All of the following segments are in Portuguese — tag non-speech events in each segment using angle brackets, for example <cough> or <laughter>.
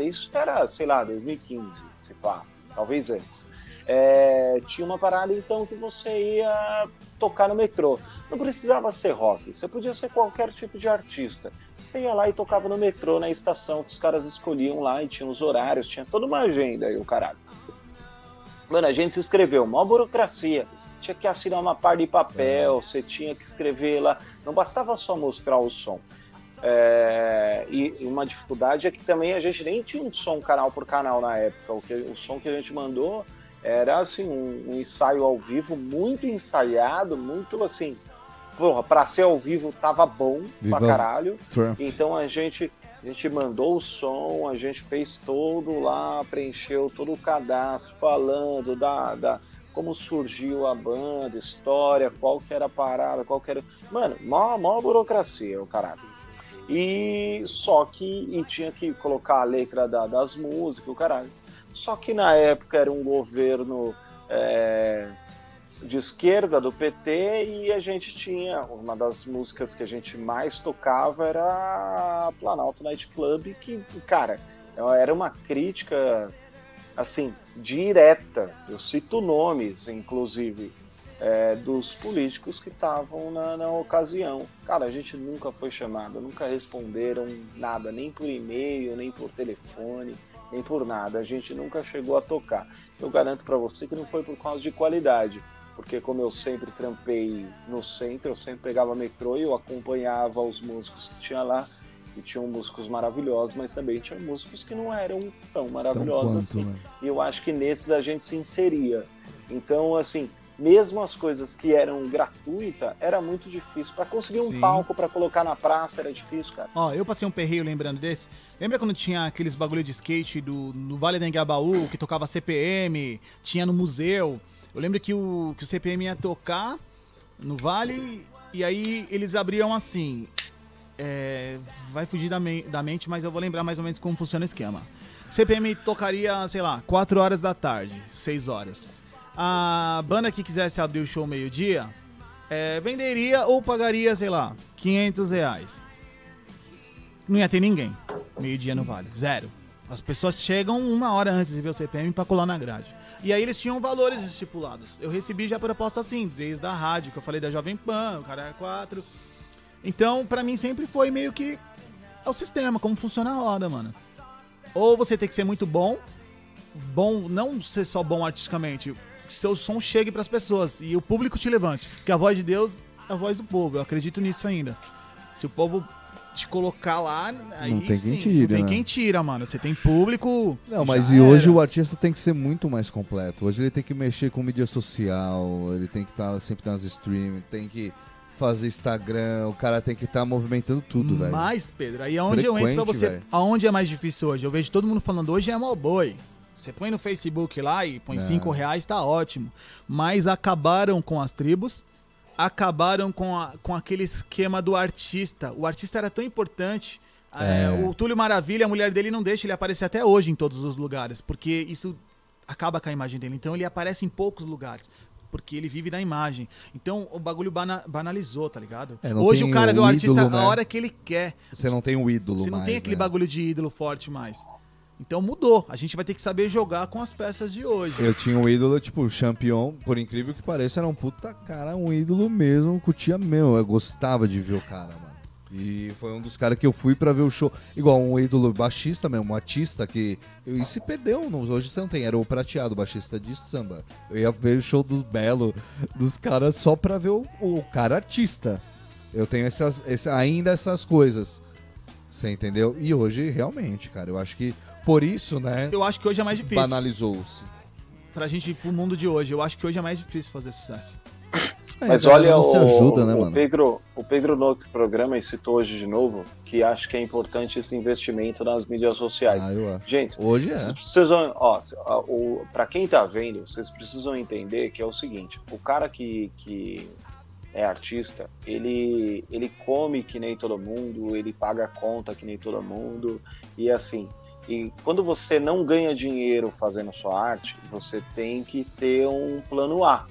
isso era, sei lá, 2015, se pá, talvez antes. É, tinha uma parada então que você ia tocar no metrô. Não precisava ser rock, você podia ser qualquer tipo de artista. Você ia lá e tocava no metrô, na estação que os caras escolhiam lá e tinha os horários, tinha toda uma agenda aí, o caralho. Mano, a gente se inscreveu, maior burocracia. Tinha que assinar uma par de papel, você tinha que escrever lá. Não bastava só mostrar o som. É, e uma dificuldade é que também a gente nem tinha um som canal por canal na época. O, que, o som que a gente mandou era assim um, um ensaio ao vivo muito ensaiado, muito assim, porra, pra ser ao vivo tava bom Viva pra caralho. Trump. Então a gente a gente mandou o som, a gente fez todo lá, preencheu todo o cadastro, falando da, da como surgiu a banda, história, qual que era a parada, qual que era. Mano, maior, maior burocracia, o caralho. E só que e tinha que colocar a letra da, das músicas, o caralho. Só que na época era um governo é, de esquerda do PT e a gente tinha uma das músicas que a gente mais tocava era Planalto Night Club, que, cara, era uma crítica assim direta. Eu cito nomes, inclusive, é, dos políticos que estavam na, na, ocasião. Cara, a gente nunca foi chamado, nunca responderam nada, nem por e-mail, nem por telefone, nem por nada. A gente nunca chegou a tocar. Eu garanto para você que não foi por causa de qualidade porque como eu sempre trampei no centro, eu sempre pegava metrô e eu acompanhava os músicos que tinha lá, e tinham músicos maravilhosos, mas também tinha músicos que não eram tão maravilhosos quanto, assim. Né? E eu acho que nesses a gente se inseria. Então, assim, mesmo as coisas que eram gratuitas, era muito difícil. para conseguir um Sim. palco para colocar na praça era difícil, cara. Ó, eu passei um perreio lembrando desse. Lembra quando tinha aqueles bagulho de skate do, no Vale do Engabaú, que tocava CPM, tinha no museu? Eu lembro que o, que o CPM ia tocar no Vale e aí eles abriam assim. É, vai fugir da, me da mente, mas eu vou lembrar mais ou menos como funciona o esquema. CPM tocaria, sei lá, 4 horas da tarde, 6 horas. A banda que quisesse abrir o show meio-dia é, venderia ou pagaria, sei lá, 500 reais. Não ia ter ninguém. Meio-dia no Vale. Zero. As pessoas chegam uma hora antes de ver o CPM para colar na grade. E aí eles tinham valores estipulados. Eu recebi já proposta assim, desde a rádio, que eu falei da Jovem Pan, o cara é 4. Então, para mim sempre foi meio que é o sistema, como funciona a roda, mano. Ou você tem que ser muito bom, bom, não ser só bom artisticamente, que seu som chegue para as pessoas e o público te levante. Porque a voz de Deus é a voz do povo, eu acredito nisso ainda. Se o povo te colocar lá, aí não tem sim, quem tira. Não tem né? quem tira, mano. Você tem público. Não, mas e era. hoje o artista tem que ser muito mais completo. Hoje ele tem que mexer com mídia social, ele tem que estar tá sempre nas streams, tem que fazer Instagram, o cara tem que estar tá movimentando tudo, velho. Mas, Pedro, aí é onde Frequente, eu entro pra você. Véio. Aonde é mais difícil hoje? Eu vejo todo mundo falando, hoje é boy Você põe no Facebook lá e põe 5 reais, tá ótimo. Mas acabaram com as tribos acabaram com, a, com aquele esquema do artista. O artista era tão importante. É. É, o Túlio Maravilha, a mulher dele não deixa ele aparecer até hoje em todos os lugares, porque isso acaba com a imagem dele. Então ele aparece em poucos lugares. Porque ele vive na imagem. Então o bagulho bana banalizou, tá ligado? É, Hoje o cara vê o artista ídolo, né? a hora que ele quer. Você não tem o um ídolo Você não mais, tem aquele né? bagulho de ídolo forte mais. Então mudou. A gente vai ter que saber jogar com as peças de hoje. Eu tinha um ídolo, tipo, o Champion, por incrível que pareça, era um puta cara, um ídolo mesmo, curtia meu. Eu gostava de ver o cara, mano. E foi um dos caras que eu fui para ver o show. Igual um ídolo baixista mesmo, um artista que. E se perdeu, não, hoje você não tem. Era o prateado, baixista de samba. Eu ia ver o show dos Belo, dos caras, só pra ver o, o cara artista. Eu tenho essas, esse, ainda essas coisas. Você entendeu? E hoje, realmente, cara, eu acho que por isso, né? Eu acho que hoje é mais difícil. Banalizou-se. Pra gente ir pro mundo de hoje, eu acho que hoje é mais difícil fazer sucesso. É, Mas olha, o, ajuda, né, o, Pedro, o Pedro no outro programa e citou hoje de novo que acho que é importante esse investimento nas mídias sociais. Ah, eu acho. Gente, hoje é. Vocês precisam, ó, o, pra quem tá vendo, vocês precisam entender que é o seguinte: o cara que, que é artista, ele, ele come que nem todo mundo, ele paga conta que nem todo mundo, e assim, e quando você não ganha dinheiro fazendo sua arte, você tem que ter um plano A.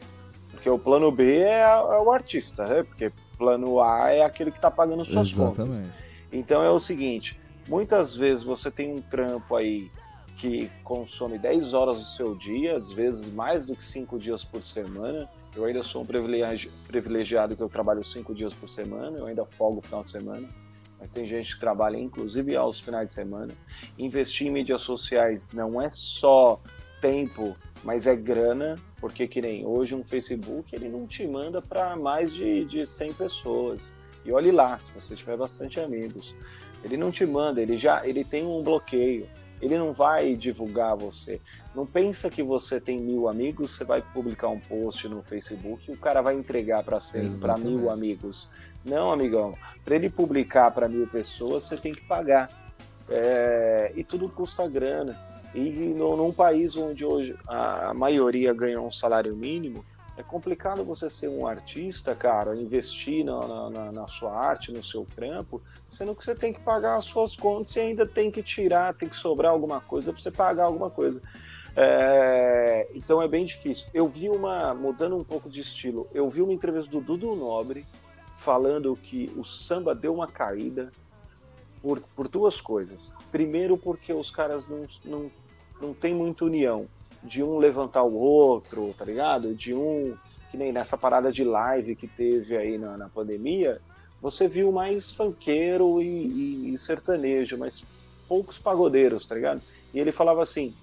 Porque o plano B é, é o artista, né? Porque plano A é aquele que está pagando suas Exatamente. contas. Então é o seguinte: Muitas vezes você tem um trampo aí que consome 10 horas do seu dia, às vezes mais do que 5 dias por semana. Eu ainda sou um privilegiado que eu trabalho 5 dias por semana, eu ainda folgo o final de semana, mas tem gente que trabalha inclusive aos finais de semana. Investir em mídias sociais não é só tempo, mas é grana, porque que nem hoje um Facebook ele não te manda para mais de, de 100 pessoas. E olhe lá, se você tiver bastante amigos. Ele não te manda, ele já ele tem um bloqueio. Ele não vai divulgar você. Não pensa que você tem mil amigos, você vai publicar um post no Facebook e o cara vai entregar para para mil amigos. Não, amigão. Para ele publicar para mil pessoas, você tem que pagar. É... e tudo custa grana. E no, num país onde hoje a maioria ganha um salário mínimo, é complicado você ser um artista, cara, investir na, na, na, sua arte, no seu trampo, sendo que você tem que pagar as suas contas e ainda tem que tirar, tem que sobrar alguma coisa para você pagar alguma coisa. É, então é bem difícil. Eu vi uma, mudando um pouco de estilo, eu vi uma entrevista do Dudu Nobre falando que o samba deu uma caída por, por duas coisas. Primeiro, porque os caras não, não, não têm muita união de um levantar o outro, tá ligado? De um, que nem nessa parada de live que teve aí na, na pandemia, você viu mais funkeiro e, e, sertanejo, mas poucos pagodeiros, tá ligado? E ele falava assim: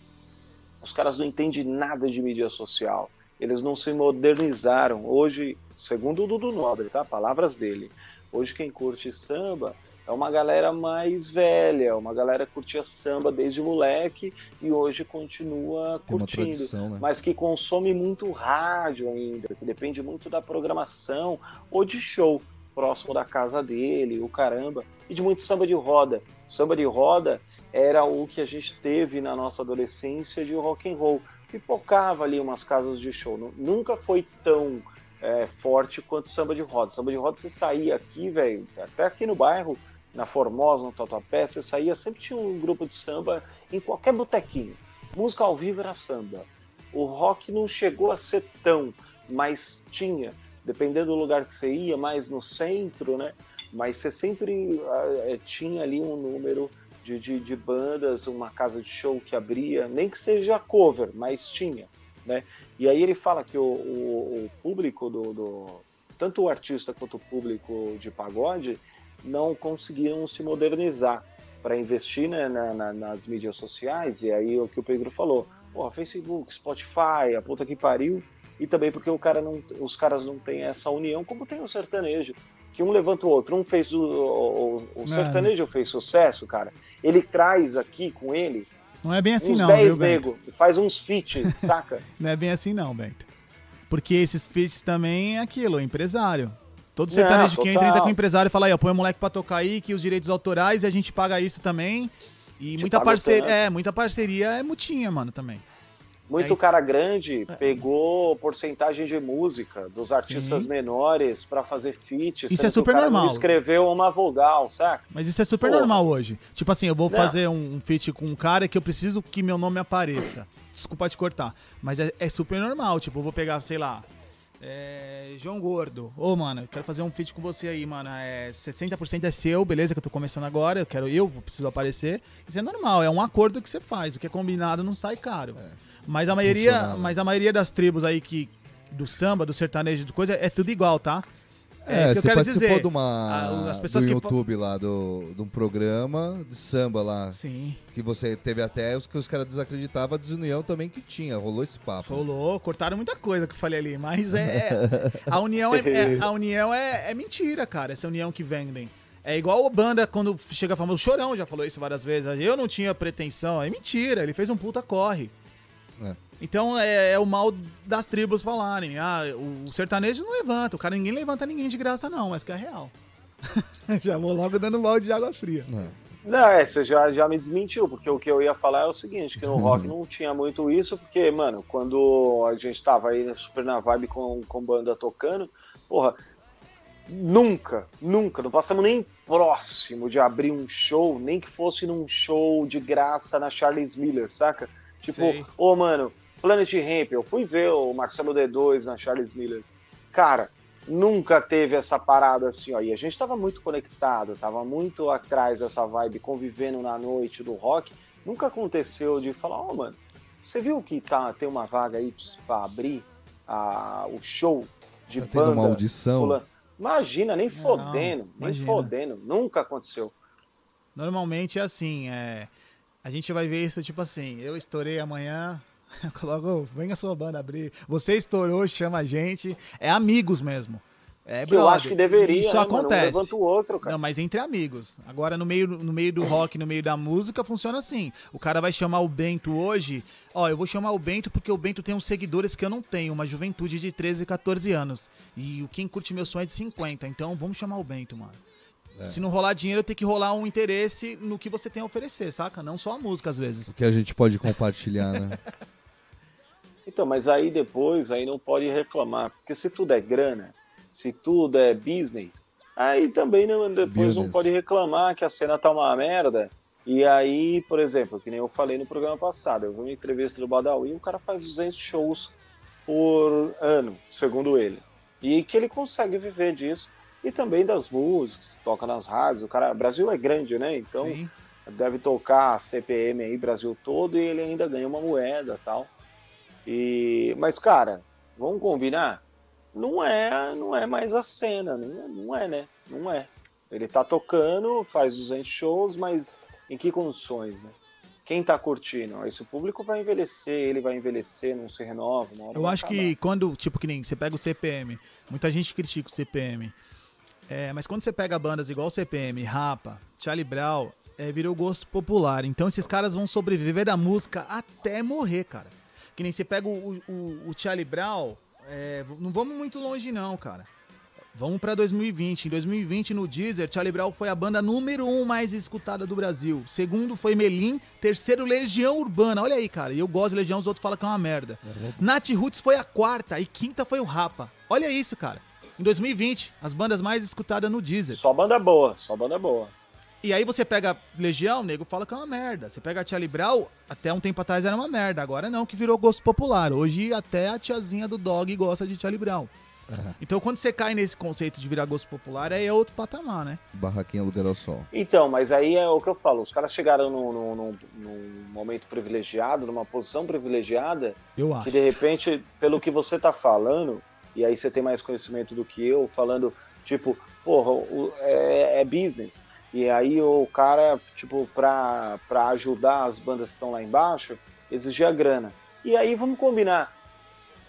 os caras não entendem nada de mídia social, eles não se modernizaram. Hoje, segundo o Dudu Nobre, tá? Palavras dele. Hoje quem curte samba é uma galera mais velha, uma galera que curtia samba desde moleque e hoje continua curtindo, tradição, né? mas que consome muito rádio ainda, que depende muito da programação ou de show próximo da casa dele, o caramba, e de muito samba de roda. samba de roda era o que a gente teve na nossa adolescência de rock and roll, pipocava ali umas casas de show, nunca foi tão é, forte quanto samba de roda. Samba de roda você saía aqui, velho, até aqui no bairro, na Formosa, no Tatuapé, você saía, sempre tinha um grupo de samba em qualquer botequinho. Música ao vivo era samba. O rock não chegou a ser tão, mas tinha, dependendo do lugar que você ia, mais no centro, né? Mas você sempre uh, tinha ali um número de, de, de, bandas, uma casa de show que abria, nem que seja cover, mas tinha, né? E aí ele fala que o, o, o público do, do, tanto o artista quanto o público de pagode não conseguiram se modernizar para investir né, na, na, nas mídias sociais, e aí o que o Pedro falou, pô, Facebook, Spotify, a puta que pariu, e também porque o cara não, os caras não têm essa união como tem o sertanejo, que um levanta o outro, um fez o, o, o sertanejo fez sucesso, cara, ele traz aqui com ele não é bem assim uns não, 10 viu, nego, faz uns feats, <laughs> saca? não é bem assim não, Bento. Porque esses feats também é aquilo, é empresário. Todo sertanejo não, que entra, entra com o empresário e fala aí, ó, põe o moleque pra tocar aí, que os direitos autorais e a gente paga isso também. E muita parceria, é, muita parceria é mutinha, mano, também. Muito cara grande é. pegou porcentagem de música dos artistas Sim. menores para fazer feat. Isso é super normal. escreveu uma vogal, saca? Mas isso é super Pô. normal hoje. Tipo assim, eu vou Não. fazer um feat com um cara que eu preciso que meu nome apareça. Desculpa te cortar. Mas é, é super normal. Tipo, eu vou pegar, sei lá, é, João Gordo. Ô, mano, eu quero fazer um feat com você aí, mano. É, 60% é seu, beleza? Que eu tô começando agora. Eu quero eu, preciso aparecer. Isso é normal, é um acordo que você faz. O que é combinado não sai caro. É, mas a maioria, mas a maioria das tribos aí que do samba, do sertanejo, de coisa, é tudo igual, tá? É, é isso que eu quero dizer. de uma as pessoas do YouTube que... lá, do, de um programa de samba lá. Sim. Que você teve até os que os caras desacreditavam a desunião também que tinha. Rolou esse papo. Rolou, cortaram muita coisa que eu falei ali, mas é. <laughs> a união é, é <laughs> a união é, é mentira, cara, essa união que vendem. É igual o banda quando chega famoso. Chorão já falou isso várias vezes. Eu não tinha pretensão. É mentira, ele fez um puta corre. É. Então é, é, o mal das tribos falarem. Ah, o sertanejo não levanta, o cara ninguém levanta ninguém de graça, não, mas que é real. <laughs> já vou logo dando mal de água fria. É. Não, é, você já, já me desmentiu, porque o que eu ia falar é o seguinte, que no rock não tinha muito isso, porque, mano, quando a gente tava aí super na vibe com, com banda tocando, porra, nunca, nunca, não passamos nem próximo de abrir um show, nem que fosse num show de graça na Charles Miller, saca? Tipo, ô, oh, mano, Planet Ramp, eu fui ver o Marcelo D2 na Charles Miller. Cara, nunca teve essa parada assim, ó. E a gente tava muito conectado, tava muito atrás dessa vibe, convivendo na noite do rock. Nunca aconteceu de falar, ó, oh, mano, você viu que tá, tem uma vaga aí pra abrir a, o show de tá banda? uma audição. Pulando. Imagina, nem fodendo, não, nem fodendo. Nunca aconteceu. Normalmente é assim, é... a gente vai ver isso tipo assim, eu estourei amanhã, <laughs> Coloca, vem a sua banda abrir. Você estourou, chama a gente. É amigos mesmo. É, que eu acho que deveria. Isso né, acontece. Mano? Um o outro, cara. Não, mas entre amigos. Agora, no meio, no meio do rock, no meio da música, funciona assim. O cara vai chamar o Bento hoje. Ó, eu vou chamar o Bento porque o Bento tem uns seguidores que eu não tenho. Uma juventude de 13, 14 anos. E quem curte meu som é de 50. Então, vamos chamar o Bento, mano. É. Se não rolar dinheiro, tem que rolar um interesse no que você tem a oferecer, saca? Não só a música, às vezes. O que a gente pode compartilhar, né? <laughs> Então, mas aí depois aí não pode reclamar, porque se tudo é grana, se tudo é business, aí também não, depois business. não pode reclamar que a cena tá uma merda. E aí, por exemplo, que nem eu falei no programa passado, eu vi uma entrevista do Badawi, o cara faz 200 shows por ano, segundo ele. E que ele consegue viver disso. E também das músicas, toca nas rádios. O cara, o Brasil é grande, né? Então Sim. deve tocar CPM aí Brasil todo e ele ainda ganha uma moeda tal. E, mas, cara, vamos combinar? Não é, não é mais a cena, não é, não é, né? Não é. Ele tá tocando, faz 200 shows, mas em que condições, né? Quem tá curtindo? Esse público vai envelhecer, ele vai envelhecer, não se renova. Eu acho acabar. que quando, tipo, que nem você pega o CPM, muita gente critica o CPM. É, mas quando você pega bandas igual o CPM, Rapa, Charlie Brown, é, virou gosto popular. Então esses caras vão sobreviver da música até morrer, cara. Que nem você pega o, o, o Charlie Brown, é, não vamos muito longe não, cara. Vamos para 2020. Em 2020, no Deezer, Charlie Brown foi a banda número um mais escutada do Brasil. Segundo foi Melim. Terceiro, Legião Urbana. Olha aí, cara. E eu gosto de Legião, os outros falam que é uma merda. Uhum. Nath Roots foi a quarta. E quinta foi o Rapa. Olha isso, cara. Em 2020, as bandas mais escutadas no Deezer. Só banda boa, só banda boa. E aí você pega Legião, o nego fala que é uma merda. Você pega a Tia Libral, até um tempo atrás era uma merda. Agora não, que virou gosto popular. Hoje até a tiazinha do dog gosta de Tia Libral. Uhum. Então quando você cai nesse conceito de virar gosto popular, aí é outro patamar, né? Barraquinha lugar ao sol. Então, mas aí é o que eu falo. Os caras chegaram num, num, num momento privilegiado, numa posição privilegiada. Eu acho. Que de repente, pelo que você tá falando, e aí você tem mais conhecimento do que eu, falando, tipo, porra, o, é, é business e aí o cara, tipo, pra, pra ajudar as bandas que estão lá embaixo, exigia grana. E aí vamos combinar.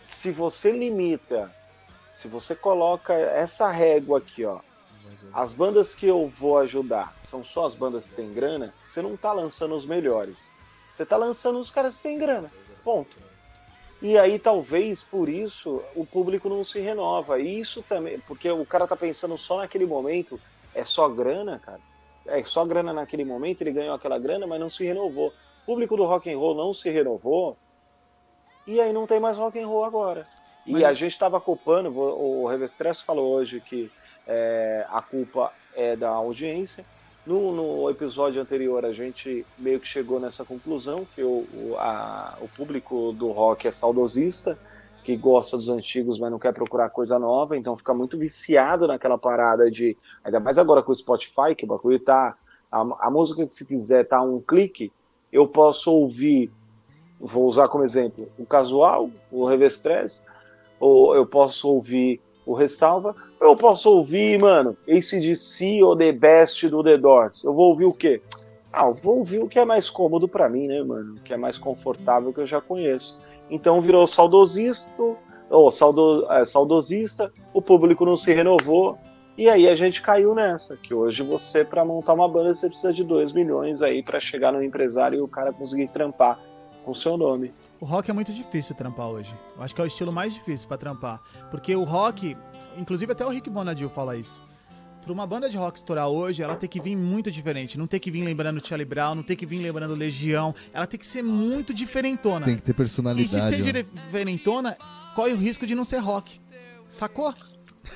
Se você limita, se você coloca essa régua aqui, ó, as bandas que eu vou ajudar são só as bandas que têm grana, você não tá lançando os melhores. Você tá lançando os caras que têm grana. Ponto. E aí talvez por isso o público não se renova. E isso também, porque o cara tá pensando só naquele momento, é só grana, cara é só grana naquele momento, ele ganhou aquela grana, mas não se renovou. O público do rock and roll não se renovou, e aí não tem mais rock and roll agora. E mas... a gente estava culpando, o Revestress falou hoje que é, a culpa é da audiência. No, no, episódio anterior a gente meio que chegou nessa conclusão que o, o, a, o público do rock é saudosista, que gosta dos antigos, mas não quer procurar coisa nova, então fica muito viciado naquela parada de. Ainda mais agora com o Spotify, que o bagulho tá. A, a música que se quiser tá um clique, eu posso ouvir, vou usar como exemplo, o casual, o Revestress, ou eu posso ouvir o Ressalva, eu posso ouvir, mano, ACDC ou The Best do The Doors. Eu vou ouvir o quê? Ah, eu vou ouvir o que é mais cômodo para mim, né, mano? O que é mais confortável que eu já conheço. Então virou saudosista, ou saudo, é, saudosista, o público não se renovou, e aí a gente caiu nessa, que hoje você, para montar uma banda, você precisa de 2 milhões aí para chegar no empresário e o cara conseguir trampar com seu nome. O rock é muito difícil trampar hoje. Eu acho que é o estilo mais difícil para trampar. Porque o rock, inclusive até o Rick Bonadil fala isso pra uma banda de rock estourar hoje, ela tem que vir muito diferente. Não tem que vir lembrando Charlie Brown, não tem que vir lembrando Legião. Ela tem que ser muito diferentona. Tem que ter personalidade. E se ser diferentona, corre o risco de não ser rock. Sacou?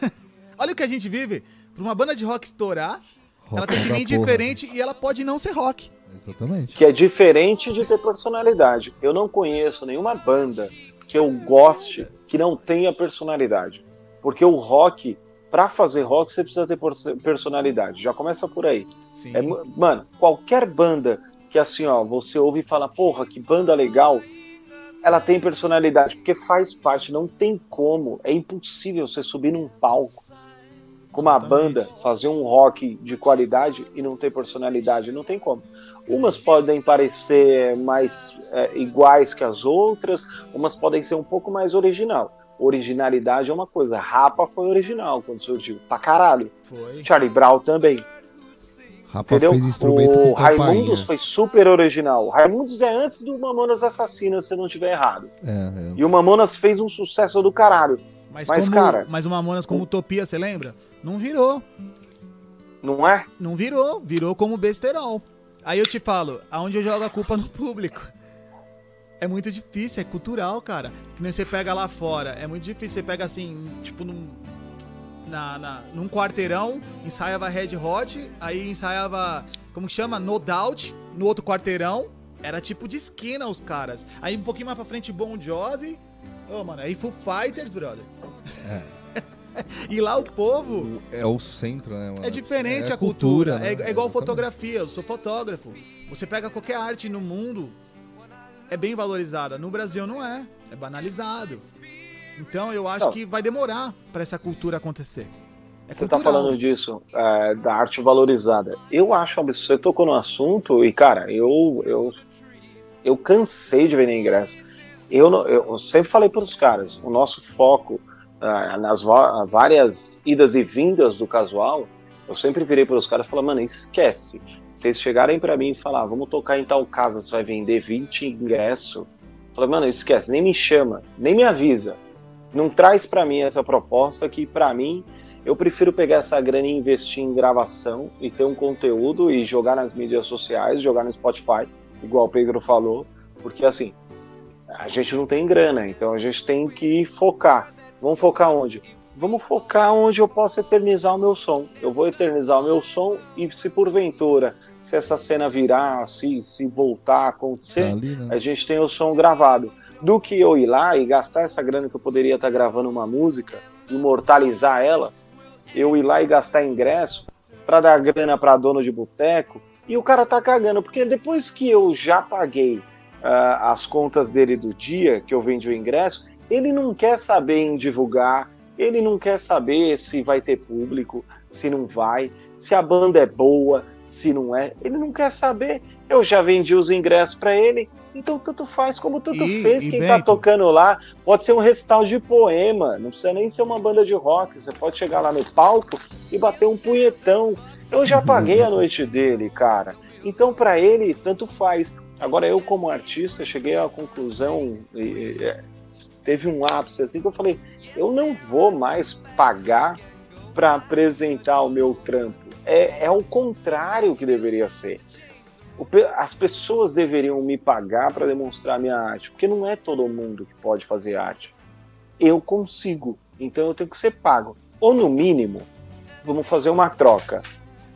<laughs> Olha o que a gente vive. Pra uma banda de rock estourar, rock ela tem que vir diferente e ela pode não ser rock. Exatamente. Que é diferente de ter personalidade. Eu não conheço nenhuma banda que eu goste que não tenha personalidade. Porque o rock, pra fazer rock, você precisa ter personalidade. Já começa por aí. É, mano, qualquer banda que assim, ó, você ouve e fala, porra, que banda legal, ela tem personalidade, porque faz parte, não tem como, é impossível você subir num palco com uma banda, fazer um rock de qualidade e não ter personalidade, não tem como. Umas podem parecer mais é, iguais que as outras, umas podem ser um pouco mais original. Originalidade é uma coisa. Rapa foi original quando surgiu. Pra caralho. Foi. Charlie Brown também. Rapa Entendeu? fez instrumento o Raimundos foi super original. Raimundos é antes do Mamonas Assassinas, se eu não estiver errado. É, é e o Mamonas fez um sucesso do caralho. Mas, mas como, cara. Mas o Mamonas como Utopia, você lembra? Não virou. Não é? Não virou. Virou como besterol. Aí eu te falo, aonde eu jogo a culpa no público? É muito difícil, é cultural, cara. Que nem você pega lá fora. É muito difícil. Você pega assim, tipo, num, na, na, num quarteirão, ensaiava Red Hot, aí ensaiava, como que chama? No Doubt, no outro quarteirão. Era tipo de esquina os caras. Aí um pouquinho mais pra frente, Bon Jovi. Ô, oh, mano, aí Foo Fighters, brother. É. e lá o povo. É o centro, né? Mano? É diferente é a cultura. cultura né? é, é, igual fotografia. Eu sou fotógrafo. Você pega qualquer arte no mundo, é bem valorizada. No Brasil não é. É banalizado. Então eu acho não. que vai demorar para essa cultura acontecer. É você está falando disso, é, da arte valorizada. Eu acho absurdo. Você tocou no assunto e, cara, eu, eu, eu cansei de vender ingresso. Eu, eu sempre falei para os caras: o nosso foco ah, nas várias idas e vindas do casual, eu sempre virei para os caras e falei, mano, esquece. Se eles chegarem para mim e falar, vamos tocar em tal casa, você vai vender 20 ingressos. Falei, mano, esquece, nem me chama, nem me avisa. Não traz para mim essa proposta que, para mim, eu prefiro pegar essa grana e investir em gravação e ter um conteúdo e jogar nas mídias sociais, jogar no Spotify, igual o Pedro falou, porque assim, a gente não tem grana, então a gente tem que focar. Vamos focar onde? Vamos focar onde eu posso eternizar o meu som. Eu vou eternizar o meu som e se porventura, se essa cena virar, se, se voltar a acontecer, tá ali, né? a gente tem o som gravado. Do que eu ir lá e gastar essa grana que eu poderia estar gravando uma música, imortalizar ela, eu ir lá e gastar ingresso para dar grana para dono de boteco e o cara tá cagando, porque depois que eu já paguei uh, as contas dele do dia que eu vendi o ingresso, ele não quer saber em divulgar, ele não quer saber se vai ter público, se não vai, se a banda é boa, se não é. Ele não quer saber. Eu já vendi os ingressos para ele, então tanto faz como tanto e, fez. E Quem tá tocando lá pode ser um recital de poema, não precisa nem ser uma banda de rock. Você pode chegar lá no palco e bater um punhetão. Eu já paguei a noite dele, cara. Então para ele tanto faz. Agora eu como artista cheguei à conclusão teve um ápice assim que eu falei, eu não vou mais pagar para apresentar o meu trampo. É, é o contrário que deveria ser. O, as pessoas deveriam me pagar para demonstrar minha arte, porque não é todo mundo que pode fazer arte. Eu consigo, então eu tenho que ser pago. Ou no mínimo, vamos fazer uma troca.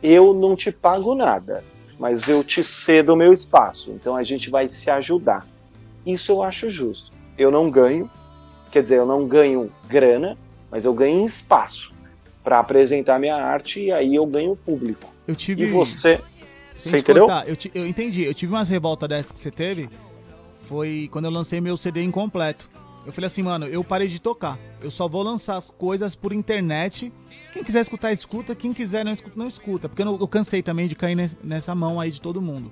Eu não te pago nada, mas eu te cedo o meu espaço. Então a gente vai se ajudar. Isso eu acho justo. Eu não ganho, Quer dizer, eu não ganho grana, mas eu ganho espaço para apresentar minha arte e aí eu ganho público. Eu tive. E você. Sem você entendeu? Eu, eu entendi. Eu tive umas revoltas dessas que você teve. Foi quando eu lancei meu CD incompleto. Eu falei assim, mano, eu parei de tocar. Eu só vou lançar as coisas por internet. Quem quiser escutar, escuta. Quem quiser não escuta, não escuta. Porque eu, eu cansei também de cair nessa mão aí de todo mundo.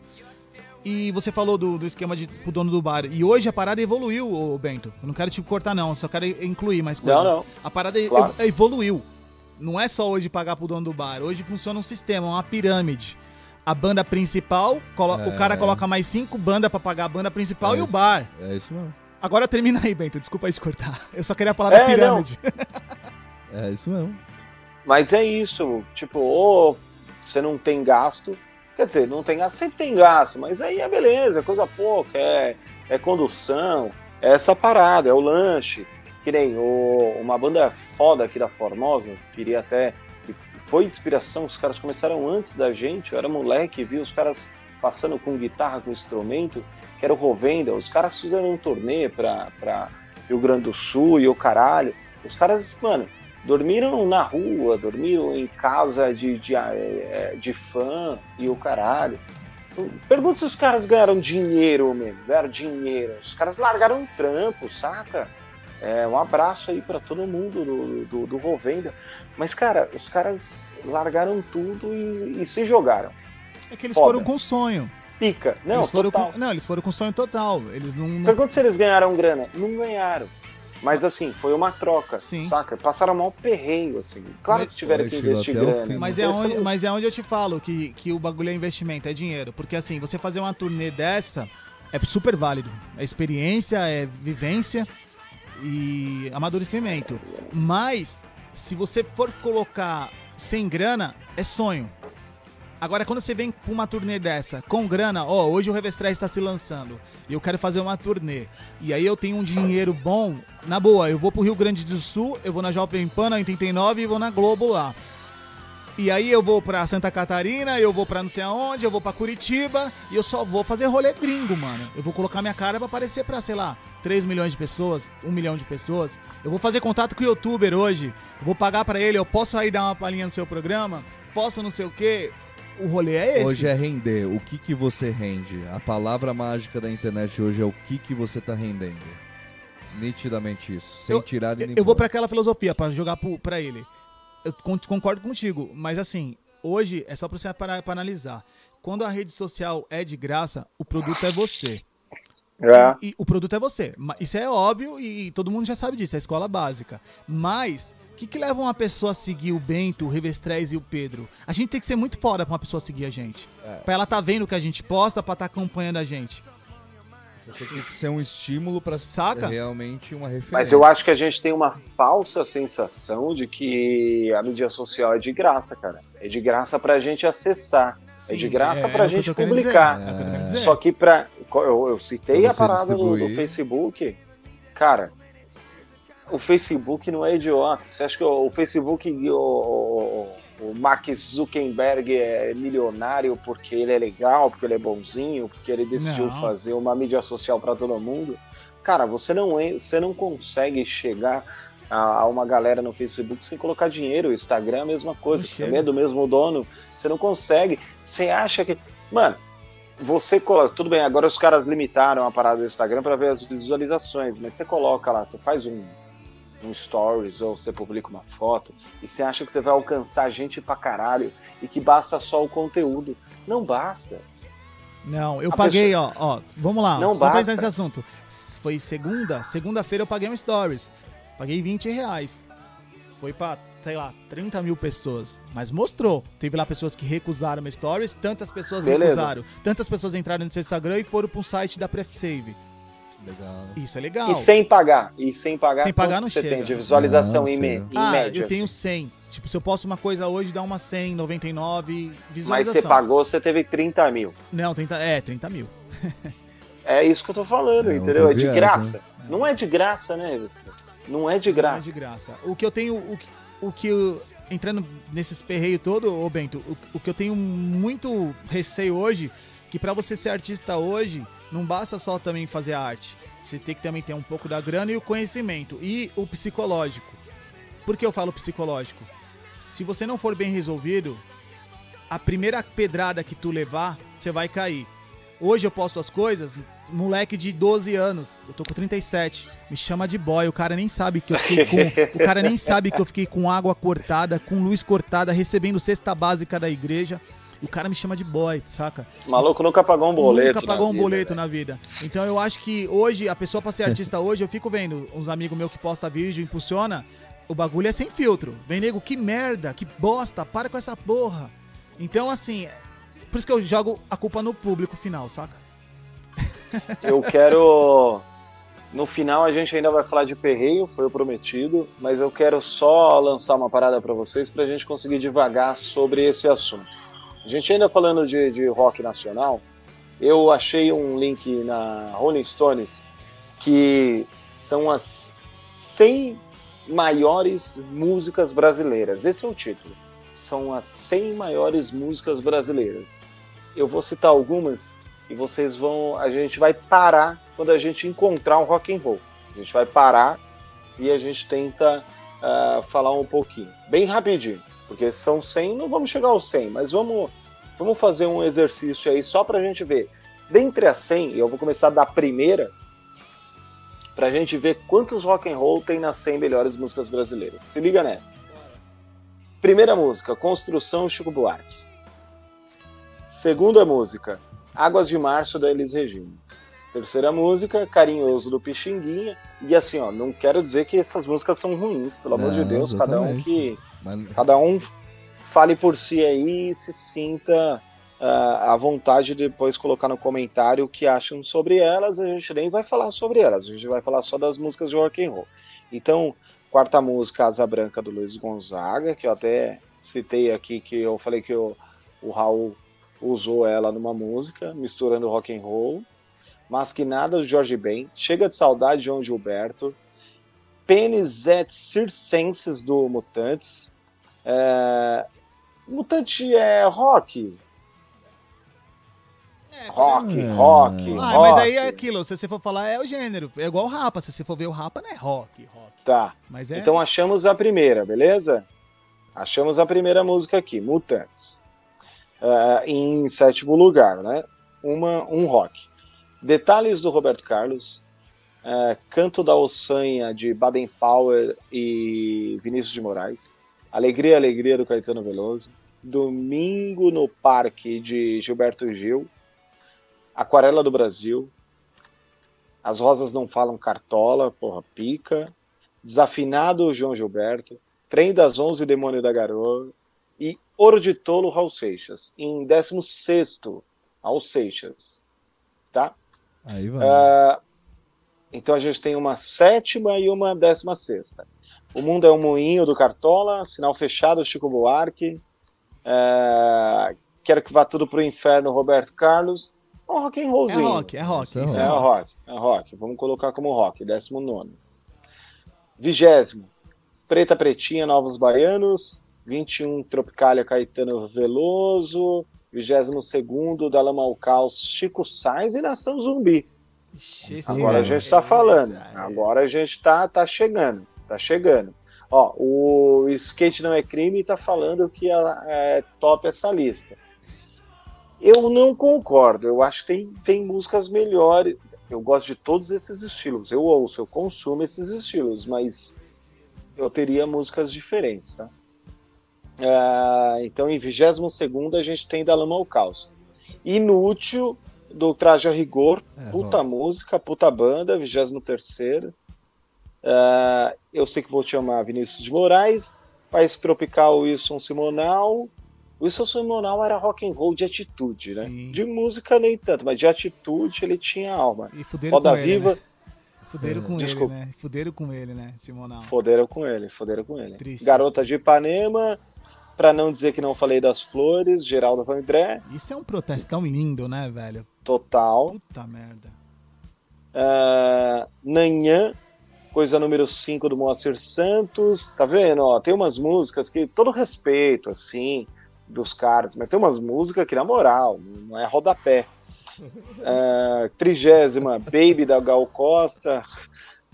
E você falou do, do esquema de pro dono do bar. E hoje a parada evoluiu, ô Bento. Eu não quero te cortar, não. Só quero incluir mais coisas. Não, não. A parada claro. evoluiu. Não é só hoje pagar pro dono do bar. Hoje funciona um sistema, uma pirâmide. A banda principal, é. o cara coloca mais cinco bandas para pagar a banda principal é e isso. o bar. É isso mesmo. Agora termina aí, Bento. Desculpa aí te cortar. Eu só queria falar é, da pirâmide. é isso mesmo. Mas é isso. Tipo, ou você não tem gasto, Quer dizer, não tem gasto, sempre tem gasto, mas aí é beleza, é coisa pouca, é, é condução, é essa parada, é o lanche. Que nem o, uma banda foda aqui da Formosa, queria até. Foi inspiração, os caras começaram antes da gente, eu era moleque, vi os caras passando com guitarra, com instrumento, que era o Rovenda. Os caras fizeram um torneio pra, pra Rio Grande do Sul e o caralho. Os caras, mano, dormiram na rua, dormiram em casa de, de, é, de fã e o caralho. Pergunta se os caras ganharam dinheiro mesmo, ganharam dinheiro. Os caras largaram um trampo, saca? É, um abraço aí para todo mundo do, do, do Rovenda. Mas, cara, os caras largaram tudo e, e se jogaram. É que eles Foda. foram com sonho. Pica. Não, eles foram total. Com, não, eles foram com sonho total. Eles não, não... Pergunta se eles ganharam grana. Não ganharam. Mas assim, foi uma troca, Sim. saca? Passaram mal perrengue, assim. Claro mas, que tiveram que investir grana. Mas é, onde, mas é onde eu te falo que, que o bagulho é investimento, é dinheiro. Porque assim, você fazer uma turnê dessa é super válido. É experiência, é vivência e amadurecimento. Mas, se você for colocar sem grana, é sonho. Agora, quando você vem pra uma turnê dessa, com grana, ó, hoje o Revestrais está se lançando e eu quero fazer uma turnê. E aí eu tenho um dinheiro bom, na boa, eu vou pro Rio Grande do Sul, eu vou na Jovem Pan na 89 e vou na Globo lá. E aí eu vou pra Santa Catarina, eu vou pra não sei aonde, eu vou pra Curitiba e eu só vou fazer rolê gringo, mano. Eu vou colocar minha cara pra aparecer pra, sei lá, 3 milhões de pessoas, 1 milhão de pessoas. Eu vou fazer contato com o youtuber hoje, vou pagar para ele, eu posso aí dar uma palhinha no seu programa, posso não sei o quê o rolê é esse. Hoje é render. O que que você rende? A palavra mágica da internet hoje é o que que você tá rendendo. Nitidamente isso, sem eu, tirar Eu, eu vou para aquela filosofia para jogar para ele. Eu concordo contigo, mas assim, hoje é só para você para, analisar. Quando a rede social é de graça, o produto é você. É. E, e, o produto é você. Isso é óbvio e todo mundo já sabe disso, é a escola básica. Mas o que, que leva uma pessoa a seguir o Bento, o Revestréis e o Pedro? A gente tem que ser muito fora pra uma pessoa seguir a gente. É, pra ela tá vendo o que a gente posta, pra tá acompanhando a gente. Você tem que ser um estímulo para Saca? realmente uma referência. Mas eu acho que a gente tem uma falsa sensação de que a mídia social é de graça, cara. É de graça pra gente acessar. Sim, é de graça é, pra é gente publicar. É. Só que pra. Eu, eu citei a parada do, do Facebook. Cara, o Facebook não é idiota. Você acha que o, Facebook, o, o, Mark Zuckerberg é milionário porque ele é legal, porque ele é bonzinho, porque ele decidiu não. fazer uma mídia social para todo mundo? Cara, você não, é, você não consegue chegar a, a, uma galera no Facebook sem colocar dinheiro. O Instagram é a mesma coisa, também é do mesmo dono. Você não consegue. Você acha que. Mano, você coloca. Tudo bem, agora os caras limitaram a parada do Instagram para ver as visualizações, mas você coloca lá, você faz um um stories ou você publica uma foto e você acha que você vai alcançar gente pra caralho e que basta só o conteúdo. Não basta. Não, eu a paguei, pessoa... ó, ó, vamos lá, não só basta. esse assunto. Foi segunda, segunda-feira eu paguei um stories. Paguei 20 reais. Foi pra, sei lá, 30 mil pessoas. Mas mostrou. Teve lá pessoas que recusaram meu stories, tantas pessoas Beleza. recusaram. Tantas pessoas entraram no seu Instagram e foram pro site da PrefSave. Legal. Isso é legal. E sem pagar. E sem pagar. Sem pagar não você chega. tem de visualização não, em, me, em ah, média? Eu tenho assim. 100. Tipo, se eu posto uma coisa hoje, dá uma 100, 99 visualização. Mas você pagou, você teve 30 mil. Não, 30, é, 30 mil. <laughs> é isso que eu tô falando, é, entendeu? É de graça. Não é de graça, né, Não é de graça. Não é de graça. O que eu tenho. O que, o que eu, entrando nesses perreios todo, ô Bento, o, o que eu tenho muito receio hoje, que para você ser artista hoje, não basta só também fazer arte. Você tem que também ter um pouco da grana e o conhecimento. E o psicológico. Por que eu falo psicológico? Se você não for bem resolvido, a primeira pedrada que tu levar, você vai cair. Hoje eu posto as coisas, moleque de 12 anos, eu tô com 37, me chama de boy, o cara nem sabe que eu fiquei com, o cara nem sabe que eu fiquei com água cortada, com luz cortada, recebendo cesta básica da igreja. O cara me chama de boy, saca? O maluco nunca pagou um boleto. Nunca pagou um vida, boleto na vida. Então eu acho que hoje, a pessoa pra ser artista hoje, eu fico vendo uns amigos meus que posta vídeo, impulsiona. O bagulho é sem filtro. Vem nego, que merda, que bosta, para com essa porra. Então, assim, por isso que eu jogo a culpa no público final, saca? <laughs> Eu quero. No final a gente ainda vai falar de perreio, foi o prometido, mas eu quero só lançar uma parada para vocês pra gente conseguir devagar sobre esse assunto. A gente ainda falando de, de rock nacional, eu achei um link na Rolling Stones que são as 100 maiores músicas brasileiras. Esse é o título. São as 100 maiores músicas brasileiras. Eu vou citar algumas e vocês vão, a gente vai parar quando a gente encontrar um rock and roll. A gente vai parar e a gente tenta uh, falar um pouquinho. Bem rapidinho, porque são 100, não vamos chegar aos 100, mas vamos, vamos fazer um exercício aí só para a gente ver. Dentre as 100, eu vou começar da primeira, para a gente ver quantos rock and roll tem nas 100 melhores músicas brasileiras. Se liga nessa. Primeira música, Construção Chico Buarque. Segunda música, Águas de Março da Elis Regina. Terceira música, Carinhoso do Pixinguinha. E assim, ó, não quero dizer que essas músicas são ruins, pelo amor de Deus, exatamente. cada um que. Mas... Cada um fale por si aí e se sinta uh, à vontade de depois colocar no comentário o que acham sobre elas. A gente nem vai falar sobre elas, a gente vai falar só das músicas de rock and roll. Então, quarta música, Asa Branca do Luiz Gonzaga, que eu até citei aqui que eu falei que o, o Raul usou ela numa música, misturando rock and roll. Mas que nada do Jorge Ben, Chega de Saudade de João Gilberto, Penis et Circenses do Mutantes. É... Mutante é rock. É, rock, é. rock, ah, rock. Mas aí é aquilo, se você for falar, é o gênero. É igual o Rapa. Se você for ver o Rapa, não é rock, rock. Tá. Mas é... Então achamos a primeira, beleza? Achamos a primeira música aqui, Mutantes. Uh, em sétimo lugar, né? Uma, um rock. Detalhes do Roberto Carlos, uh, Canto da Ossanha de Baden Powell e Vinícius de Moraes, Alegria, Alegria do Caetano Veloso, Domingo no Parque de Gilberto Gil, Aquarela do Brasil, As Rosas Não Falam Cartola, porra, pica, Desafinado João Gilberto, Trem das Onze Demônio da Garoa, e Ouro de Tolo, Raul Seixas. Em 16 Raul Seixas. Tá? Aí vai. Uh, então a gente tem uma sétima e uma décima sexta. O Mundo é um Moinho do Cartola, Sinal Fechado, Chico Buarque. Uh, Quero que vá tudo pro inferno, Roberto Carlos. É um rock and rollzinho. É rock, é rock. É, é, é rock, é rock. Vamos colocar como rock, décimo nono. Vigésimo. Preta Pretinha, Novos Baianos. 21, Tropicália Caetano Veloso, 22 da Lama ao Caos, Chico Sainz e Nação Zumbi. Agora a gente está falando. Agora a gente está tá chegando. Tá chegando. Ó, o Skate Não é Crime está falando que é, é top essa lista. Eu não concordo. Eu acho que tem, tem músicas melhores. Eu gosto de todos esses estilos. Eu ouço, eu consumo esses estilos, mas eu teria músicas diferentes, tá? Uh, então, em 22 a gente tem Da Lama ao Caos. Inútil, do Traje a Rigor, é, puta música, puta banda, 23 uh, Eu sei que vou te amar, Vinícius de Moraes. País Tropical, Wilson Simonal. Wilson Simonal era rock and roll de atitude, né? Sim. De música nem tanto, mas de atitude ele tinha alma. E Roda Viva. Ele, né? Fuderam com Desculpa. ele, né? Fuderam com ele, né, Simonal? Fuderam com ele, fuderam com ele. Triste. Garota de Ipanema, para não dizer que não falei das flores, Geraldo Vandré. Isso é um protestão lindo, né, velho? Total. Puta merda. Uh, Nanhã, coisa número 5 do Moacir Santos. Tá vendo? Ó, tem umas músicas que, todo respeito, assim, dos caras, mas tem umas músicas que, na moral, não é rodapé. Uh, <laughs> trigésima, Baby da Gal Costa.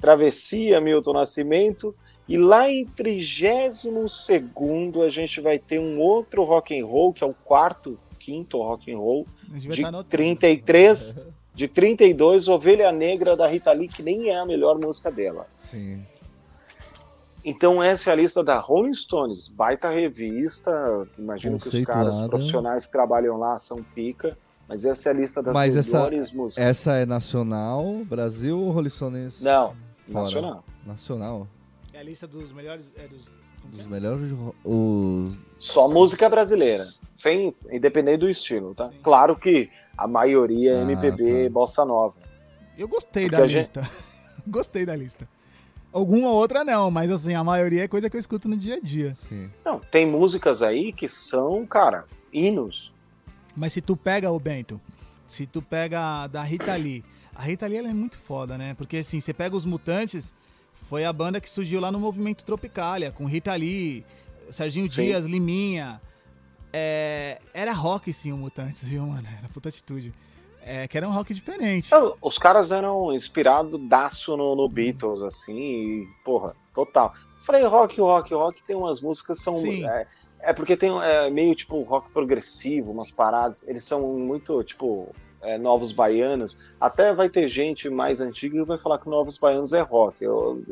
Travessia, Milton Nascimento. E lá em 32 a gente vai ter um outro rock and roll, que é o quarto, quinto rock and roll, de 33, <laughs> de 32, Ovelha Negra da Rita Lee, que nem é a melhor música dela. Sim. Então essa é a lista da Rolling Stones, baita revista, imagino que os caras profissionais que trabalham lá são pica, mas essa é a lista das mas melhores essa, músicas. Essa é nacional, Brasil ou Rolling Stones? Não, fora? nacional. Nacional. É a lista dos melhores. É, dos, dos melhores. Os... Só música brasileira. Sem, independente do estilo, tá? Sim. Claro que a maioria é ah, MPB tá. bossa nova. Eu gostei Porque da lista. Gente... <laughs> gostei da lista. Alguma outra não, mas assim, a maioria é coisa que eu escuto no dia a dia. Sim. Não, tem músicas aí que são, cara, hinos. Mas se tu pega o Bento, se tu pega da Rita Lee, a Rita Lee ela é muito foda, né? Porque assim, você pega os Mutantes, foi a banda que surgiu lá no movimento Tropicália, com Rita Lee, Serginho sim. Dias, Liminha. É, era rock sim o Mutantes, viu, mano? Era puta atitude. É, que era um rock diferente. Os caras eram inspirados daço no, no Beatles, assim, e, porra, total. Falei rock, rock, rock, tem umas músicas que são. É, é porque tem é, meio tipo rock progressivo, umas paradas. Eles são muito, tipo, é, novos baianos. Até vai ter gente mais antiga que vai falar que novos baianos é rock. Eu-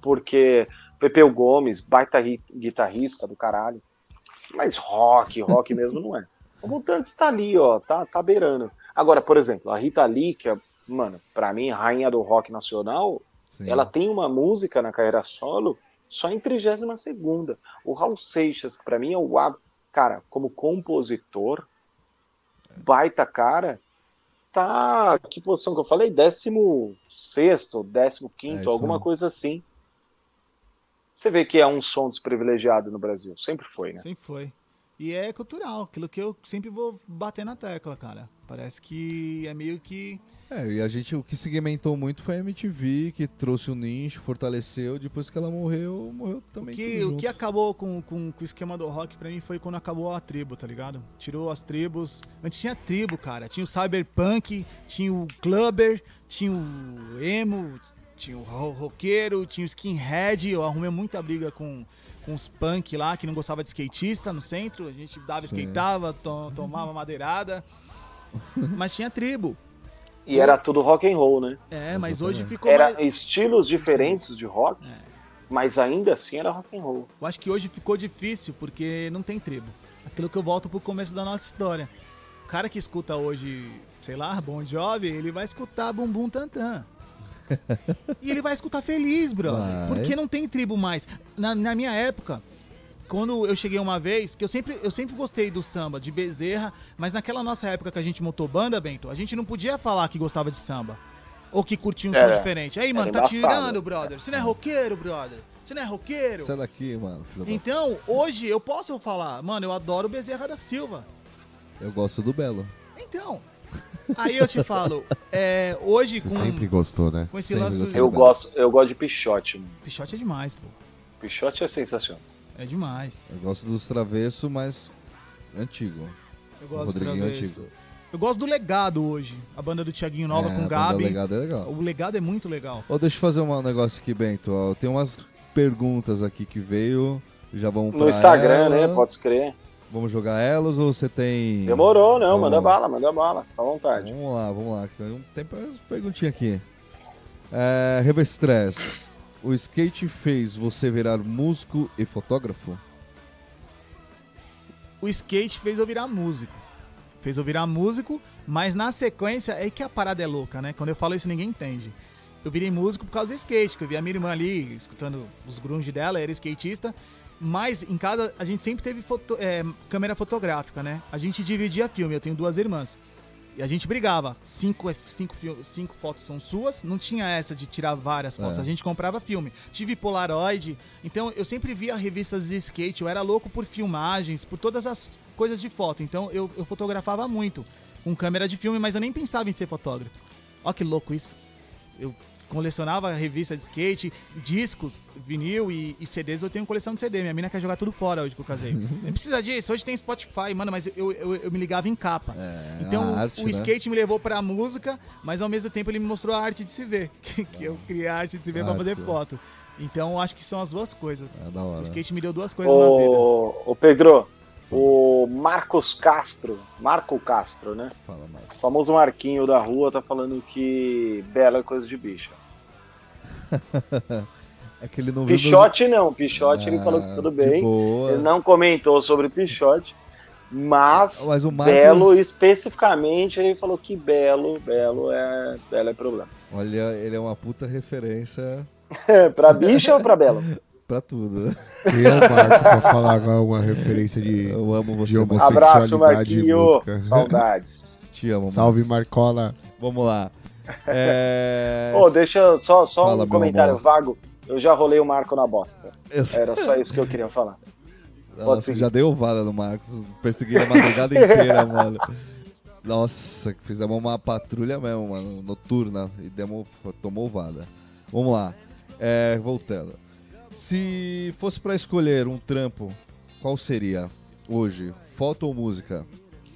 porque Pepeu Gomes, baita ri- guitarrista do caralho. Mas rock, rock mesmo não é. O Mutantes tá ali, ó, tá, tá beirando. Agora, por exemplo, a Rita Lee, que é, mano, pra mim, rainha do rock nacional, Sim. ela tem uma música na carreira solo só em 32 segunda. O Raul Seixas, que pra mim é o cara, como compositor, baita cara, tá, que posição que eu falei? 16 15 É isso alguma coisa assim. Você vê que é um som desprivilegiado no Brasil, sempre foi, né? Sempre foi. E é cultural, aquilo que eu sempre vou bater na tecla, cara. Parece que é meio que. É, e a gente, o que segmentou muito foi a MTV, que trouxe o nicho, fortaleceu, depois que ela morreu, morreu O também que, tudo o que acabou com, com, com o esquema do rock pra mim foi quando acabou a tribo, tá ligado? Tirou as tribos. Antes tinha tribo, cara. Tinha o cyberpunk, tinha o clubber, tinha o emo, tinha o ro- roqueiro, tinha o skinhead. Eu arrumei muita briga com, com os punk lá que não gostava de skatista no centro. A gente dava, Sim. skateava, to- tomava madeirada. Mas tinha tribo. E era tudo rock and roll, né? É, mas hoje ficou Era mais... estilos diferentes de rock, É. mas ainda assim era rock and roll. Eu acho que hoje ficou difícil porque não tem tribo. Aquilo que eu volto pro começo da nossa história. O cara que escuta hoje, sei lá, Bon Jovi, ele vai escutar Bumbum Tantan. <laughs> e ele vai escutar feliz, brother. Vai. Porque não tem tribo mais. Na, na minha época, quando eu cheguei uma vez, que eu sempre, eu sempre gostei do samba, de Bezerra, mas naquela nossa época que a gente montou banda, Bento, a gente não podia falar que gostava de samba. Ou que curtia um som Era. diferente. Aí, mano, tá tirando, brother. Você não é roqueiro, brother. Você não é roqueiro. Sai daqui, mano, filho da... Então, hoje eu posso falar, mano, eu adoro o Bezerra da Silva. Eu gosto do Belo. Então, aí eu te falo, é, hoje com, Você sempre gostou, né? com esse sempre lance. gostei. Eu gosto, eu gosto de Pichote. mano. Pichote é demais, pô. Pichote é sensacional. É demais. Eu gosto dos travessos, mas antigo. Eu O gosto do Rodriguinho Travesso. antigo. Eu gosto do Legado hoje. A banda do Tiaguinho Nova É, com a o banda Gabi. Legado é legal. O Legado é muito legal. Ô, deixa eu fazer um negócio aqui, Bento. Ó, tem umas perguntas aqui que veio. Já vamos No Instagram, ela. né? Pode escrever. Vamos jogar elas ou você tem. Demorou, não. Vamos Manda lá. bala, manda bala. Fica à vontade. Vamos lá, vamos lá. Tem, tem umas perguntinhas aqui. É, Revestress, o skate fez você virar músico e fotógrafo? O skate fez eu virar músico. Fez eu virar músico, mas na sequência é que a parada é louca, né? Quando eu falo isso, ninguém entende. Eu virei músico por causa do skate, que eu vi a minha irmã ali escutando os grunge dela, era skatista. Mas em casa a gente sempre teve foto- é, câmera fotográfica, né? A gente dividia filme, eu tenho duas irmãs. E a gente brigava. Cinco, é- cinco, cinco fotos são suas, não tinha essa de tirar várias fotos. É. A gente comprava filme. Tive Polaroid. Então eu sempre via revistas de skate. Eu era louco por filmagens, por todas as coisas de foto. Então eu, eu fotografava muito com câmera de filme, mas eu nem pensava em ser fotógrafo. Ó que louco isso. Eu colecionava revista de skate, discos, vinil e, e CDs. Eu tenho coleção de CD. Minha mina quer jogar tudo fora hoje que eu casei. Nem precisa disso. Hoje tem Spotify, mano, mas eu, eu, eu me ligava em capa. É, então arte, o né? skate me levou pra música, mas ao mesmo tempo ele me mostrou a arte de se ver. <laughs> Que, que eu criei a arte de se ver pra Arte, fazer né? foto. Então eu acho que são as duas coisas. É da O skate me deu duas coisas na vida. Ô, ô, Pedro, o Marcos Castro, Marco Castro, né? Fala, Marcos. O famoso Marquinho da rua tá falando que bela é coisa de bicha. <laughs> É que ele não viu. Pichote não, Pichote meus- ele falou que Ah, tudo bem. boa. Ele não comentou sobre Pichote, mas, Mas o Marcos- Belo especificamente ele falou que Belo, Belo é, Belo é problema. Olha, ele é uma puta referência <laughs> pra bicha ou pra Belo? <laughs> pra tudo. Quem é o Marco pra falar agora uma referência de, Eu amo você, de Marcos. homossexualidade Abraço, e Marquinho. música. Saudades. Te amo, Salve, Marcos. Marcola. Vamos lá. É... Ô, deixa eu- só, só Fala, um comentário amor. vago. Eu já rolei o Marco na bosta. Eu- Era só isso que eu queria falar. Nossa, já deu ovada no Marcos. Persegui a madrugada inteira, <laughs> mano. Nossa, fizemos uma patrulha mesmo, mano, noturna. E demos, tomou ovada. Vamos lá. É, voltando. Se fosse pra escolher um trampo, qual seria hoje? Foto ou música?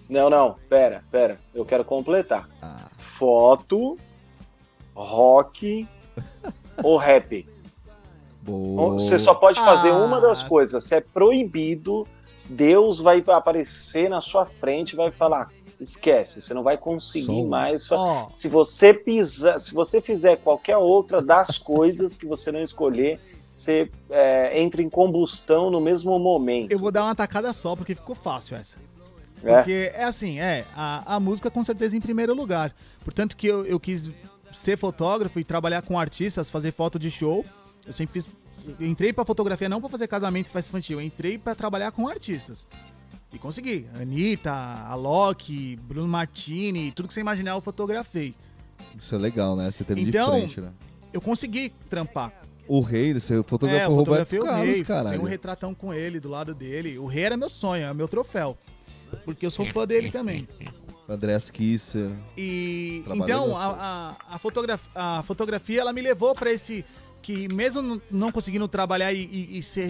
Não, não, pera, pera. Eu quero completar. Ah, Foto, rock <laughs> ou rap? Boa. Você só pode fazer Ah. uma das coisas. Se é proibido, Deus vai aparecer na sua frente e vai falar: esquece, você não vai conseguir Som. mais. Ó, Se você pisar, se você fizer qualquer outra das coisas que você não escolher, você é, entra em combustão no mesmo momento. eu vou dar uma tacada só, porque ficou fácil essa. É. Porque é assim, é, a, a música com certeza em primeiro lugar. Portanto que eu, eu quis ser fotógrafo e trabalhar com artistas, fazer foto de show. Eu sempre fiz. eu entrei pra fotografia não pra fazer casamento e festa infantil, eu entrei pra trabalhar com artistas. E consegui. Anitta, Alok, Bruno Martini, tudo que você imaginar eu fotografei. Isso é legal, né? Você teve Então, de frente, né? Eu consegui trampar. O rei, você É, fotografou eu o Roberto o Carlos, rei. caralho. Tem um retratão com ele do lado dele. O rei era meu sonho, é meu troféu. Porque eu sou fã dele também. Andreas Kisser. E então a, a, a, fotografia, a fotografia ela me levou pra esse que mesmo não conseguindo trabalhar e, e- e ser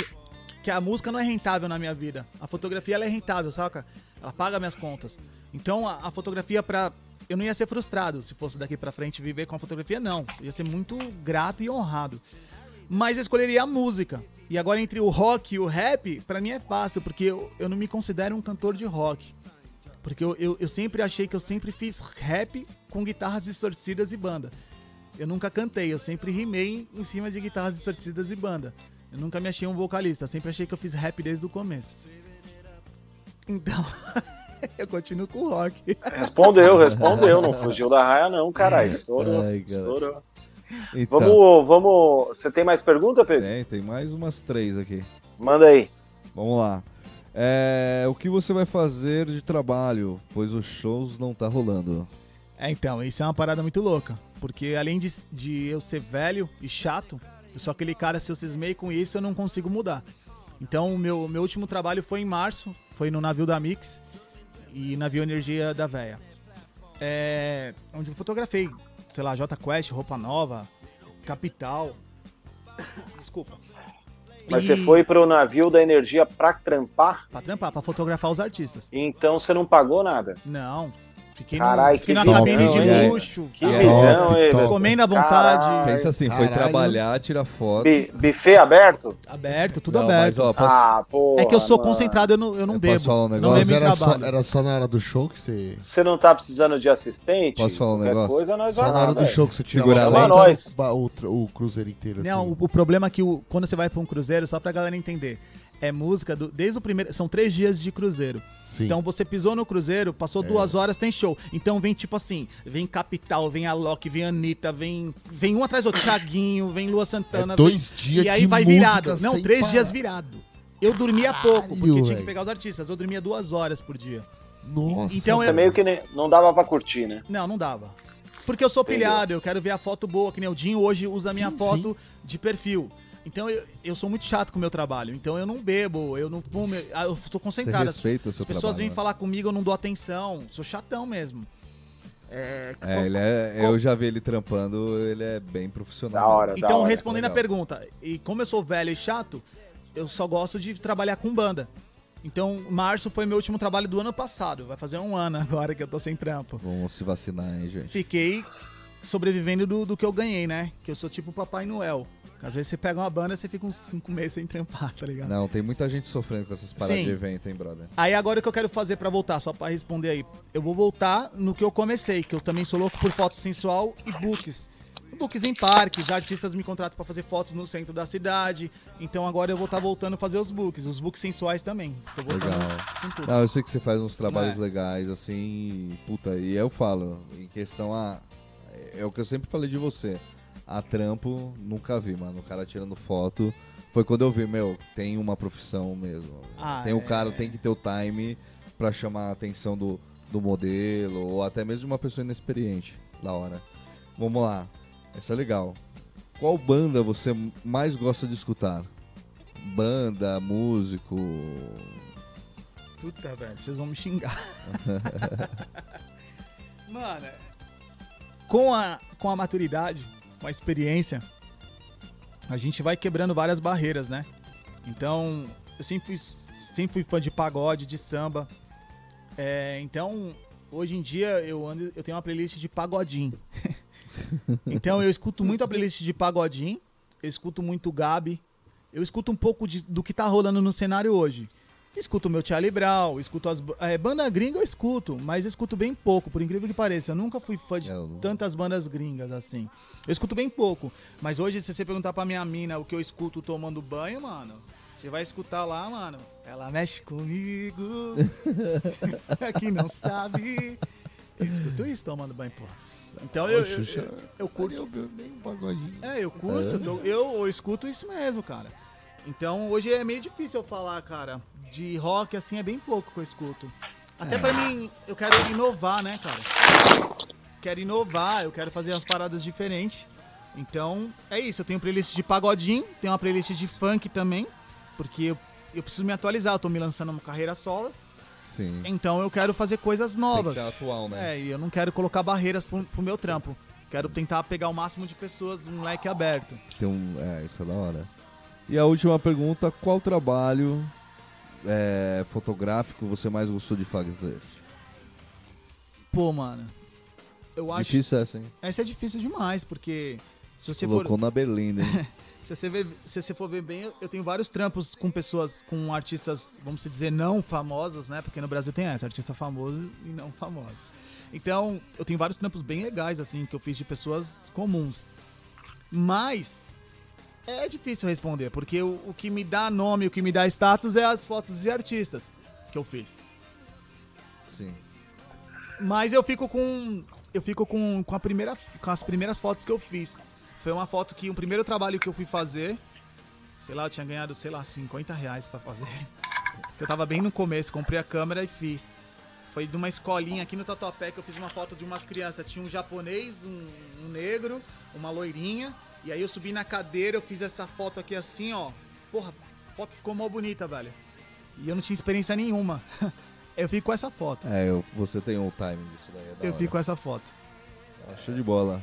que a música não é rentável na minha vida. A fotografia ela é rentável, saca? Ela paga minhas contas. Então a, a fotografia pra eu não ia ser frustrado se fosse daqui pra frente viver com a fotografia não. Eu ia ser muito grato e honrado. Mas eu escolheria a música. E agora entre o rock e o rap, pra mim é fácil, porque eu, eu não me considero um cantor de rock. Porque eu, eu, eu sempre achei que eu sempre fiz rap com guitarras distorcidas e banda. Eu nunca cantei, eu sempre rimei em cima de guitarras distorcidas e banda. Eu nunca me achei um vocalista, eu sempre achei que eu fiz rap desde o começo. Então, <laughs> eu continuo com o rock. Respondeu, respondeu. Não fugiu da raia, não, caralho. Estourou. Ai, cara. estourou. Então, Vamos, vamos. Você tem mais pergunta, Pedro? tem, tem mais umas três aqui. Manda aí. Vamos lá. É, o que você vai fazer de trabalho, pois os shows não tá rolando? É, então, isso é uma parada muito louca. Porque além de, de eu ser velho e chato, eu sou aquele cara, se eu cismei com isso, eu não consigo mudar. Então, o meu, meu último trabalho foi em março, foi no navio da Mix e navio Energia da Véia. É, onde eu fotografei, sei lá, J Quest, Roupa Nova, Capital. <coughs> Desculpa. Mas E- você foi pro navio da energia pra trampar, Pra trampar, pra fotografar os artistas. então você não pagou nada. Não. Fiquei, Carai, no, fiquei que na cabine de hein? luxo, Que top. velho? comendo à vontade. Caralho. Pensa assim, foi Caralho. trabalhar, tira foto. Buffet aberto? Aberto, tudo Não, aberto. Mas, ó, posso, Ah, pô. É que eu sou concentrado, eu não, eu não Eu bebo. posso falar um não negócio? Mas bebo era só, era só na hora do show que você. Você não tá precisando de assistente? Posso falar um negócio? coisa nós Só vai na lá, hora do show que você tira Segurar ba- o, tra- o cruzeiro inteiro. Não, assim. o, o problema é que o- quando você vai pra um cruzeiro, só pra galera entender, é música do- desde o primeiro. São três dias de cruzeiro. Sim. Então você pisou no cruzeiro, passou duas horas, tem show. Então vem tipo assim: vem Capital, vem Alok, vem Anitta, vem, vem um atrás do outro, <coughs> Thiaguinho, vem Lua Santana. É dois vem- dias E aí de vai virado. Não, três parar. dias virado. Eu dormia pouco, porque Caralho, tinha que pegar os artistas. Eu dormia duas horas por dia. Nossa. Então Você é- meio que nem- não dava pra curtir, né? Não, não dava. Porque eu sou Entendeu. pilhado, eu quero ver a foto boa, que nem o Dinho hoje usa a minha Sim, foto de perfil. Então eu, eu sou muito chato com o meu trabalho. Então eu não bebo, eu não fumo, ah, eu estou você concentrado. respeita o seu As pessoas trabalho. vêm né? falar comigo, eu não dou atenção. Sou chatão mesmo. É, É, ele é, eu já vi ele trampando, ele é bem profissional. Da hora. então, hora, respondendo a legal. pergunta, e como eu sou velho e chato, eu só gosto de trabalhar com banda. Então, março foi meu último trabalho do ano passado. Vai fazer um ano <laughs> agora que eu tô sem trampo. Vamos se vacinar, hein, gente. fiquei sobrevivendo do, do que eu ganhei, né? Que eu sou tipo Papai Noel. Às vezes você pega uma banda e você fica uns cinco meses sem trampar, tá ligado? Não, tem muita gente sofrendo com essas paradas Sim. de evento, hein, brother? Aí agora o que eu quero fazer pra voltar, só pra responder aí. Eu vou voltar no que eu comecei, que eu também sou louco por foto sensual e books. Books em parques, artistas me contratam pra fazer fotos no centro da cidade. Então agora eu vou estar voltando a fazer os books, os books sensuais também. Tô voltando Legal. com tudo. Não, eu sei que você faz uns trabalhos É. legais, assim, e, puta, e eu falo, em questão a. É o que eu sempre falei de você. A trampo, nunca vi, mano. O cara tirando foto. Foi quando eu vi, meu, tem uma profissão mesmo. Ah, tem o é. cara, tem que ter o time pra chamar a atenção do, do modelo, ou até mesmo de uma pessoa inexperiente. Da hora. Vamos lá. Essa é legal. Qual banda você mais gosta de escutar? Banda, músico. Puta, velho, vocês vão me xingar. <laughs> Mano, com a, com a maturidade, com a experiência, a gente vai quebrando várias barreiras, né? Então, eu sempre fui, sempre fui fã de pagode, de samba. É, então, hoje em dia, eu, ando, eu tenho uma playlist de pagodinho. <laughs> então, eu escuto muito a playlist de pagodinho. eu escuto muito Gabi, eu escuto um pouco de- do que tá rolando no cenário hoje. Escuto o meu Charlie Brown, escuto as é, banda gringa eu escuto, mas escuto bem pouco, por incrível que pareça. Eu nunca fui fã de Eu não- tantas bandas gringas assim. Eu escuto bem pouco, mas hoje se você perguntar pra minha mina o que eu escuto tomando banho, mano, você vai escutar lá, mano. Ela mexe comigo. <laughs> que não sabe. Eu escuto isso tomando banho, porra. Então eu, eu, Xuxa. eu, eu curto. Eu bem um pagodinho. É, eu curto, tô- eu, eu escuto isso mesmo, cara. Então hoje é meio difícil eu falar, cara. De rock, assim, é bem pouco que eu escuto. Até pra mim, eu quero inovar, né, cara? Quero inovar, eu quero fazer umas paradas diferentes. Então, é isso. Eu tenho playlist de pagodinho, tenho uma playlist de funk também, porque eu, eu preciso me atualizar. Eu tô me lançando uma carreira solo, Sim. então eu quero fazer coisas Tem novas. estar atual, né? É, e eu não quero colocar barreiras pro, pro meu trampo. Quero tentar pegar o máximo de pessoas, um leque aberto. Tem um, é, isso é da hora. E a última pergunta, qual trabalho é, fotográfico você mais gostou de fazer? Pô, mano. Eu acho. Difícil essa, hein? Essa é difícil demais, porque se você for. Colocou na berlinda, hein? <laughs> Se você, ver, se você for ver bem, eu- tenho vários trampos com pessoas, com artistas, vamos dizer, não famosos, né? Porque no Brasil tem essa, artista famoso e não famoso. Então, eu tenho vários trampos bem legais, assim, que eu fiz de pessoas comuns. Mas é difícil responder, porque o, o que me dá nome, o que me dá status é as fotos de artistas que eu fiz. Sim. Mas eu fico com. Eu fico com, com, a primeira, com as primeiras fotos que eu fiz. Foi uma foto que o primeiro trabalho que eu fui fazer. Sei lá, eu tinha ganhado, sei lá, 50 reais pra fazer. <laughs> Eu tava bem no começo, comprei a câmera e fiz. Foi de uma escolinha aqui no Tatuapé que eu fiz uma foto de umas crianças. Tinha um japonês, um, um negro, uma loirinha. E aí eu subi na cadeira, eu fiz essa foto aqui assim, ó. Porra, a foto ficou mó bonita, velho. E eu não tinha experiência nenhuma. <laughs> Eu fico com essa foto. É, eu- você tem o timing disso daí. É da Eu hora. fico com essa foto. Ah, Show de bola.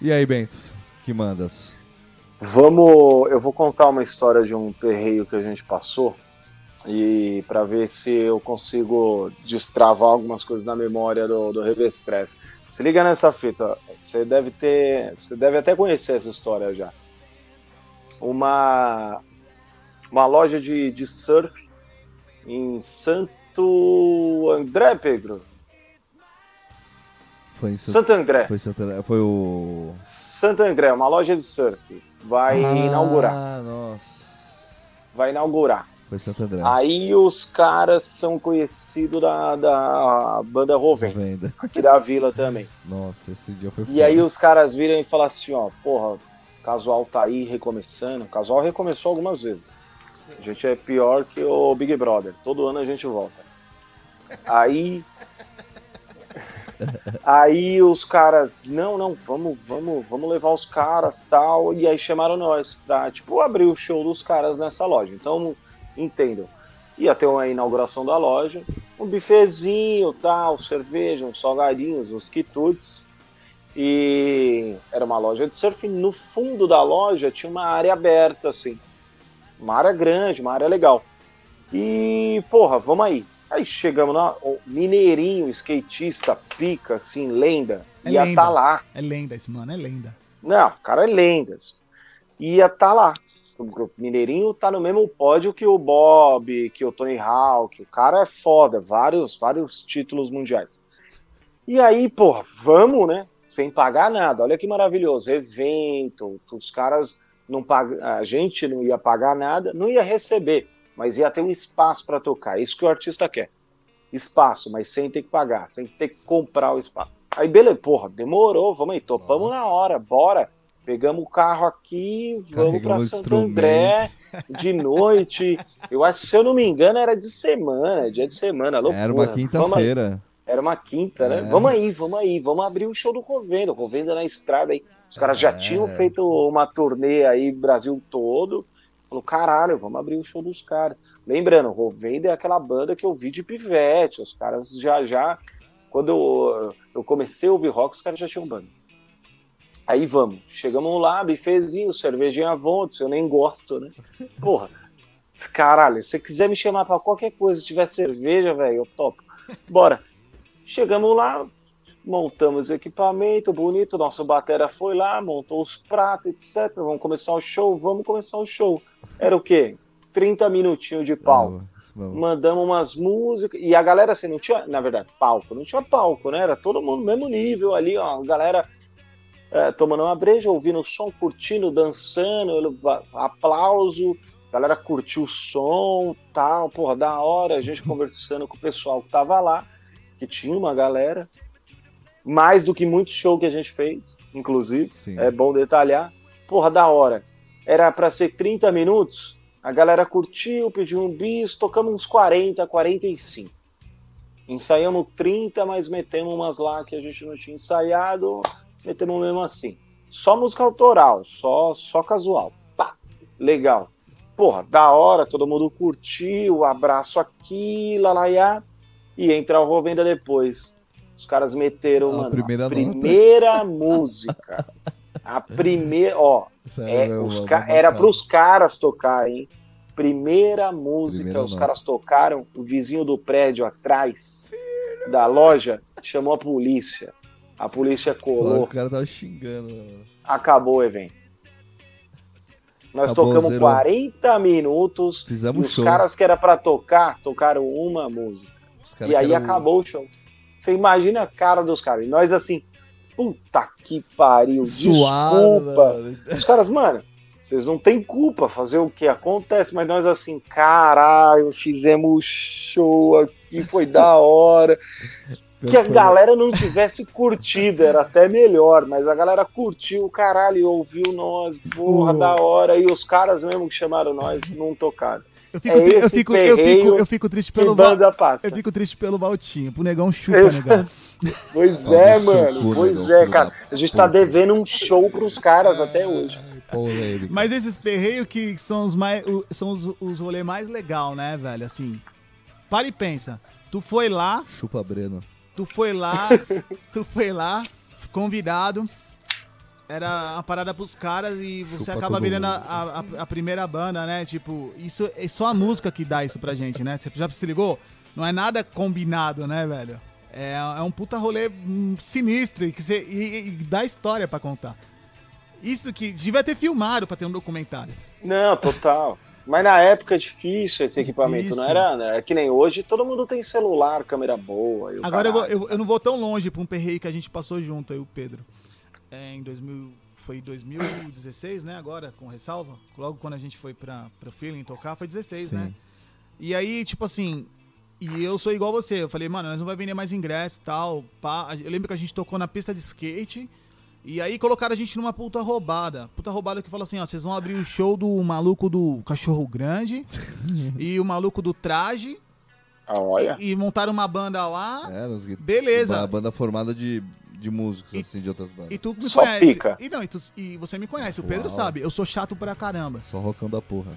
E aí, Bento? Que mandas? Vamos, eu vou contar uma história de um perreio que a gente passou e para ver se eu consigo destravar algumas coisas na memória do, do Revestress. Se liga nessa fita, você deve ter, você deve até conhecer essa história já. Uma uma loja de, de surf em Santo André, Pedro. Foi em San- Santo André. Foi, Santa... Foi o. Santo André, uma loja de surf. Vai ah, inaugurar. nossa. Vai inaugurar. Foi Santo André. Aí os caras são conhecidos da, da banda Roven, Venda. aqui da vila também. Nossa, esse dia foi E aí os caras viram e falam assim, ó, porra, casual tá aí recomeçando. O casual recomeçou algumas vezes. A gente é pior que o Big Brother. Todo ano a gente volta. Aí. <laughs> Aí os caras, não, não, vamos, vamos, vamos levar os caras tal. E aí chamaram nós pra, tipo, abrir o show dos caras nessa loja. Então, entendam. Ia ter uma inauguração da loja, um bifezinho, tal, cerveja, uns salgadinhos, uns quitutes. E era uma loja de surf. No fundo da loja tinha uma área aberta, assim. Uma área grande, uma área legal. E, porra, vamos aí. Aí chegamos lá, o Mineirinho, skatista, pica, assim, lenda. É ia estar lá. É lenda esse mano, é lenda. Não, o cara é lendas. Ia estar lá. O Mineirinho tá no mesmo pódio que o Bob, que o Tony Hawk. O cara é foda, vários, vários títulos mundiais. E aí, porra, vamos, né? Sem pagar nada. Olha que maravilhoso. Evento, os caras não pagam. A gente não ia pagar nada, não ia receber, mas ia ter um espaço para tocar. Isso que o artista quer. Espaço, mas sem ter que pagar, sem ter que comprar o espaço. Aí, beleza, porra, demorou, vamos aí, topamos Nossa. na hora, bora. Pegamos o carro aqui, vamos para Santo André de noite. Eu acho, se eu não me engano, era de semana, dia de semana, loucura. Era uma quinta-feira. Era uma quinta, né? É. Vamos aí, vamos aí, vamos abrir o show do Rovenda. O Rovenda na estrada aí. Os caras já É. tinham feito uma turnê aí, Brasil todo. Falou, caralho, vamos abrir o show dos caras. Lembrando, o Rovenda é aquela banda que eu vi de pivete. Os caras já, já. Quando eu, eu comecei a ouvir rock, os caras já tinham banda. Aí vamos, chegamos lá, bifezinho, cervejinha à vontade, eu nem gosto, né? Porra, caralho, se você quiser me chamar pra qualquer coisa, se tiver cerveja, velho, eu topo. Bora. Chegamos lá, montamos o equipamento bonito, nosso batera foi lá, montou os pratos, etc. Vamos começar o show, vamos começar o show. Era o quê? 30 minutinhos de palco. Mandamos umas músicas. E a galera, assim, não tinha, na verdade, palco. Não tinha palco, né? Era todo mundo no mesmo nível ali, ó. A galera é, tomando uma breja, ouvindo o som, curtindo, dançando, aplauso. A galera curtiu o som, tal, porra, da hora. A gente <laughs> conversando com o pessoal que tava lá, que tinha uma galera. Mais do que muito show que a gente fez, inclusive. Sim. É bom detalhar. Porra, da hora. Era para ser 30 minutos. A galera curtiu, pediu um bis, tocamos uns 40, 45. Ensaiamos 30, mas metemos umas lá que a gente não tinha ensaiado, metemos mesmo assim. Só música autoral, só, só casual. Pá, legal. Porra, da hora, todo mundo curtiu, abraço aqui, lalaiá. E entra o Rovenda depois. Os caras meteram, A mano, primeira a primeira música. A primeira, ó, é, meu, os ca- era para os caras tocarem. hein? Primeira música, Primeira os nota. caras tocaram. O vizinho do prédio atrás da loja chamou a polícia. A polícia colou. o cara tava xingando. mano. Acabou o evento. Nós Acabou, tocamos zerou. 40 minutos. Fizemos e os show. caras que era para tocar, tocaram uma música. E aí eram- acabou o show. Você imagina a cara dos caras. E nós assim, puta que pariu. Suado, desculpa. mano. Os caras, mano, vocês não têm culpa fazer o que acontece, mas nós assim, caralho, fizemos show aqui, foi da hora. Que a galera não tivesse curtido, era até melhor, mas a galera curtiu, caralho, ouviu nós, porra, O- da hora. E os caras mesmo que chamaram nós não tocaram. Eu fico, É eu, fico, eu, fico, eu fico triste pelo passa. Eu fico triste pelo Valtinho, pro negão chupa, Eu- <laughs> negão. Pois é, mano, pois é, cara. A gente tá devendo um show pros caras até hoje. Mas esses perreios que são os mais. são os, os rolês mais legal, né, velho? Assim. Para e pensa. Tu foi lá, Chupa Breno. Tu foi lá, <laughs> tu foi lá, convidado. Era uma parada pros caras e você Chupa acaba virando a, a- a primeira banda, né? Tipo, isso é só a música que dá isso pra gente, né? Você já se ligou? Não é nada combinado, né, velho? É, é um puta rolê hum, sinistro e, que você, e, e dá história pra contar. Isso que devia ter filmado pra ter um documentário. Não, total. Mas na época é difícil esse equipamento, não Difícil. era? né? É que nem hoje, todo mundo tem celular, câmera boa. e o Agora eu, vou- eu, eu não vou tão longe pra um perreio que a gente passou junto, aí o Pedro. É, em 2000, foi 2016, né? Agora, com ressalva. Logo quando a gente foi pra, pra Feeling tocar, foi 16, Sim. né? E aí, tipo assim. E eu sou igual você. Eu falei, mano, nós não vai vender mais ingresso e tal. Pá. Eu lembro que a gente tocou na pista de skate. E aí colocaram a gente numa puta roubada. Puta roubada que falou assim, ó, vocês vão abrir o show do maluco do cachorro grande <laughs> e o maluco do traje. Ah, olha. E, e montaram uma banda lá. Era os Beleza. Uma banda formada de, de músicos, E- assim, de outras bandas. E tu me Só conhece. pica. E, não, e, tu- e você me conhece, o Pedro Uau. sabe. Eu sou chato pra caramba. Só rocão da porra.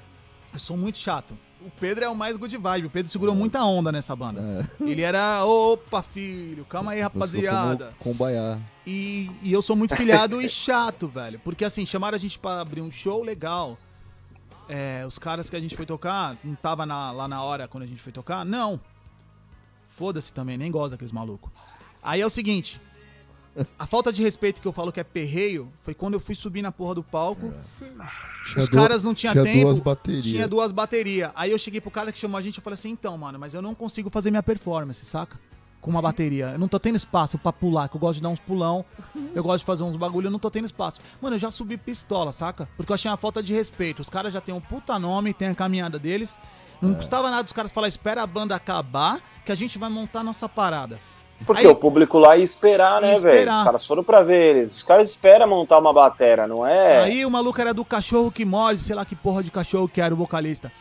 Eu sou muito chato. O Pedro é o mais good vibe. O Pedro segurou muita onda nessa banda. É. Ele era, opa, filho, calma aí, rapaziada. Combaiá. E, e eu sou muito pilhado e chato, velho. Porque assim, chamaram a gente pra abrir um show legal. É, os caras que a gente foi tocar, não tava na- lá na hora quando a gente foi tocar? Não. Foda-se também, nem gosta daqueles malucos. Aí é o seguinte. <laughs> A falta de respeito que eu falo que é perreio foi quando eu fui subir na porra do palco. Tinha Os caras não tinham tinha tempo. duas baterias. Tinha duas baterias. Aí eu cheguei pro cara que chamou a gente e falei assim: então, mano, mas eu não consigo fazer minha performance, saca? Com uma bateria. Eu não tô tendo espaço pra pular, que eu gosto de dar uns pulão. Eu gosto de fazer uns bagulho, eu não tô tendo espaço. Mano, eu já subi pistola, saca? Porque eu achei uma falta de respeito. Os caras já têm um puta nome, tem a caminhada deles. Não É. custava nada os caras falar: espera a banda acabar, que a gente vai montar a nossa parada. Porque Aí- o público lá ia esperar, né, velho? Os caras foram pra ver eles. Os caras esperam montar uma batera, não é? Aí o maluco era do cachorro que morde, sei lá que porra de cachorro que era o vocalista.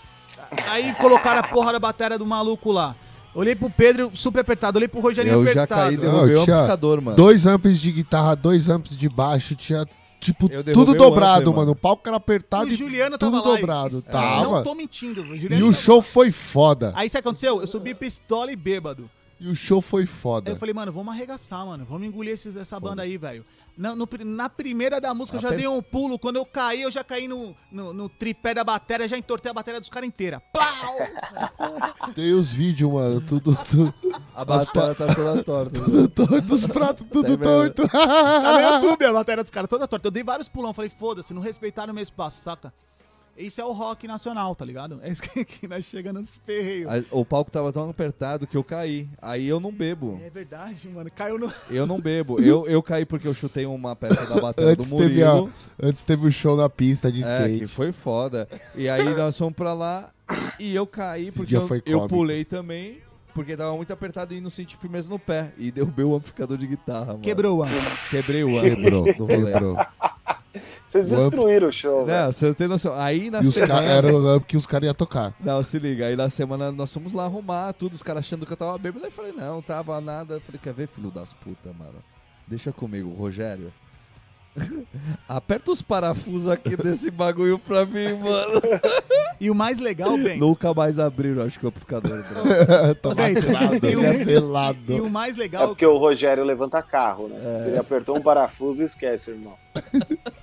Aí colocaram a porra da bateria do maluco lá. Olhei pro Pedro super apertado, olhei pro Rogerinho Eu já apertado. caí, Não, derrubei o amplificador, mano. Dois amps de guitarra, dois amps de baixo, tinha tipo Eu tudo o dobrado, ampli, mano. mano. O palco era apertado o e Juliano tudo tava lá. dobrado. e- Tava. Não tô mentindo, o E Juliano o tava- show foi foda. Aí sabe o que aconteceu? Eu subi pistola e bêbado. E o show foi Aí foda. eu falei, mano, vamos arregaçar, mano. Vamos engolir esses- essa banda aí, velho. Na, no na primeira da música eu já Aper- dei um pulo. Quando eu caí, eu já caí no, no, no tripé da bateria, já entortei a bateria dos caras inteira. Plau! <laughs> Tem os vídeos, mano, tudo, tudo, A batalha tá toda torta. tudo torto, os pratos tudo torto. Tá no YouTube a bateria dos caras toda torta. Eu dei vários pulão. Falei, foda-se, não respeitaram o meu espaço, saca? Esse é o rock nacional, tá ligado? É isso que, <laughs> que nós chegamos nos ferreios. A- O palco tava tão apertado que eu caí. Aí eu não bebo. É verdade, mano. Caiu no. Eu não bebo. Eu, eu caí porque eu chutei uma peça da bateria do Antes teve, a, Murilo. antes teve o show na pista de É, skate. que foi foda. E aí nós fomos pra lá e eu caí Esse porque dia eu, foi eu pulei também. Porque tava muito apertado e não senti firmeza no pé. E derrubei o amplificador de guitarra, mano. Quebrou o ano. Quebrei o Quebrou, do rolê. quebrou. Vocês destruíram o show. Não, você tem noção. Aí na E semana... era o lamp que os caras iam tocar. Não, se liga. Aí na semana nós fomos lá arrumar tudo, os caras achando que eu tava bêbado. Aí eu falei, não, tava nada. Eu falei, quer ver, filho das putas, mano? Deixa comigo, Rogério. Aperta os parafusos aqui desse bagulho pra mim, mano. E o mais legal, bem. Nunca mais abriram, acho que o amplificador. <laughs> Bem, selado, e o- ele é selado. E o mais É legal, porque o Rogério levanta carro, né? É. Se ele apertou um parafuso, esquece, irmão.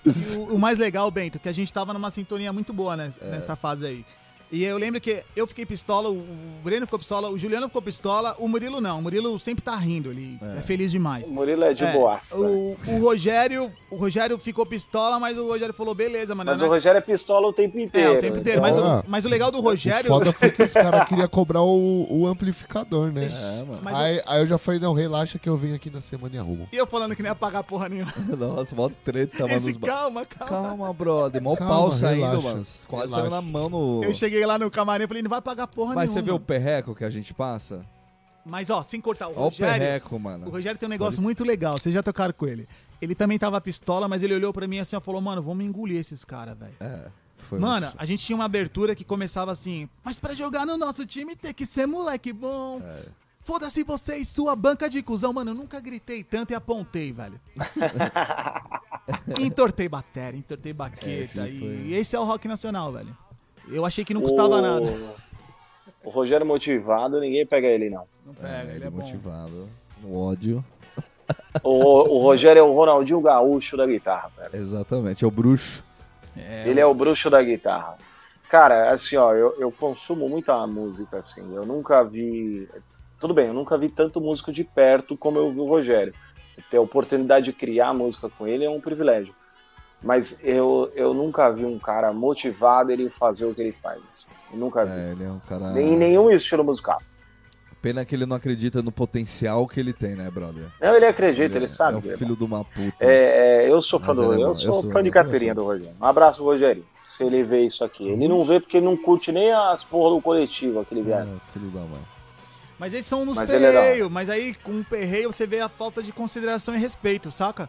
e o, o mais legal, Bento, que a gente tava numa sintonia muito boa nes- É. nessa fase aí. E eu lembro que eu fiquei pistola, o Breno ficou pistola, o Juliano ficou pistola, o Murilo não. O Murilo sempre tá rindo, ele é, feliz demais. O Murilo é de É, boaça. o, o Rogério, o Rogério ficou pistola, mas o Rogério falou, beleza, mano. Mas né? o Rogério é pistola o tempo inteiro. É, o tempo inteiro. Mas, Ah. o, mas o legal do O Rogério. foda foi que os caras <laughs> queriam cobrar o, o amplificador, né? É, mano. Mas aí, aí eu já falei, não, relaxa que eu venho aqui na semana e arrumo. E eu falando que nem ia pagar porra nenhuma. <laughs> Nossa, mó treta, mano. Esse, calma, calma. Calma, brother. Mó Calma, pau saindo, relaxa, mano. Quase relaxa. saiu na mão no. Eu cheguei lá no camarim e falei, não vai pagar porra Mas você nenhuma. vê o perreco que a gente passa? Mas ó, sem cortar, o Ó o Rogério. perreco, mano. O Rogério tem um negócio muito legal, vocês já tocaram com ele. Ele também tava pistola, mas ele olhou pra mim assim e falou, mano, vamos engolir esses caras, velho. É, foi Mano, a gente tinha uma abertura que começava assim, mas pra jogar no nosso time tem que ser moleque bom. É. Foda-se você e sua banca de cuzão. Mano, eu nunca gritei tanto e apontei, velho. <laughs> entortei bateria, entortei baqueta. Esse e foi- esse é o rock nacional, velho. Eu achei que não custava o... nada. <laughs> O Rogério motivado, ninguém pega ele, não. Não pega, É, ele é é bom. motivado. No ódio. <laughs> O, o Rogério é o Ronaldinho Gaúcho da guitarra, velho. Exatamente, é o bruxo. Ele é o bruxo da guitarra. Cara, assim, ó, eu, eu consumo muita música, assim. Eu nunca vi. Tudo bem, eu nunca vi tanto músico de perto como eu vi o Rogério. Ter a oportunidade de criar música com ele é um privilégio. Mas eu, eu nunca vi um cara motivado ele fazer o que ele faz. Eu nunca vi. É, ele é um cara. Nem em nenhum estilo musical. Pena que ele não acredita no potencial que ele tem, né, brother? Não, ele acredita, ele, é, sabe. É que o ele filho de uma puta. É, é, eu sou fã Mas do ele é eu sou, eu sou- fã de carteirinha do Rogério. Um abraço, Rogério. Se ele vê isso aqui. Ele não vê porque ele não curte nem as porra do coletivo, aquele É, cara. filho da mãe. Mas eles são nos Mas ele é perreios. Mas aí, com o perreio, você vê a falta de consideração e respeito, saca?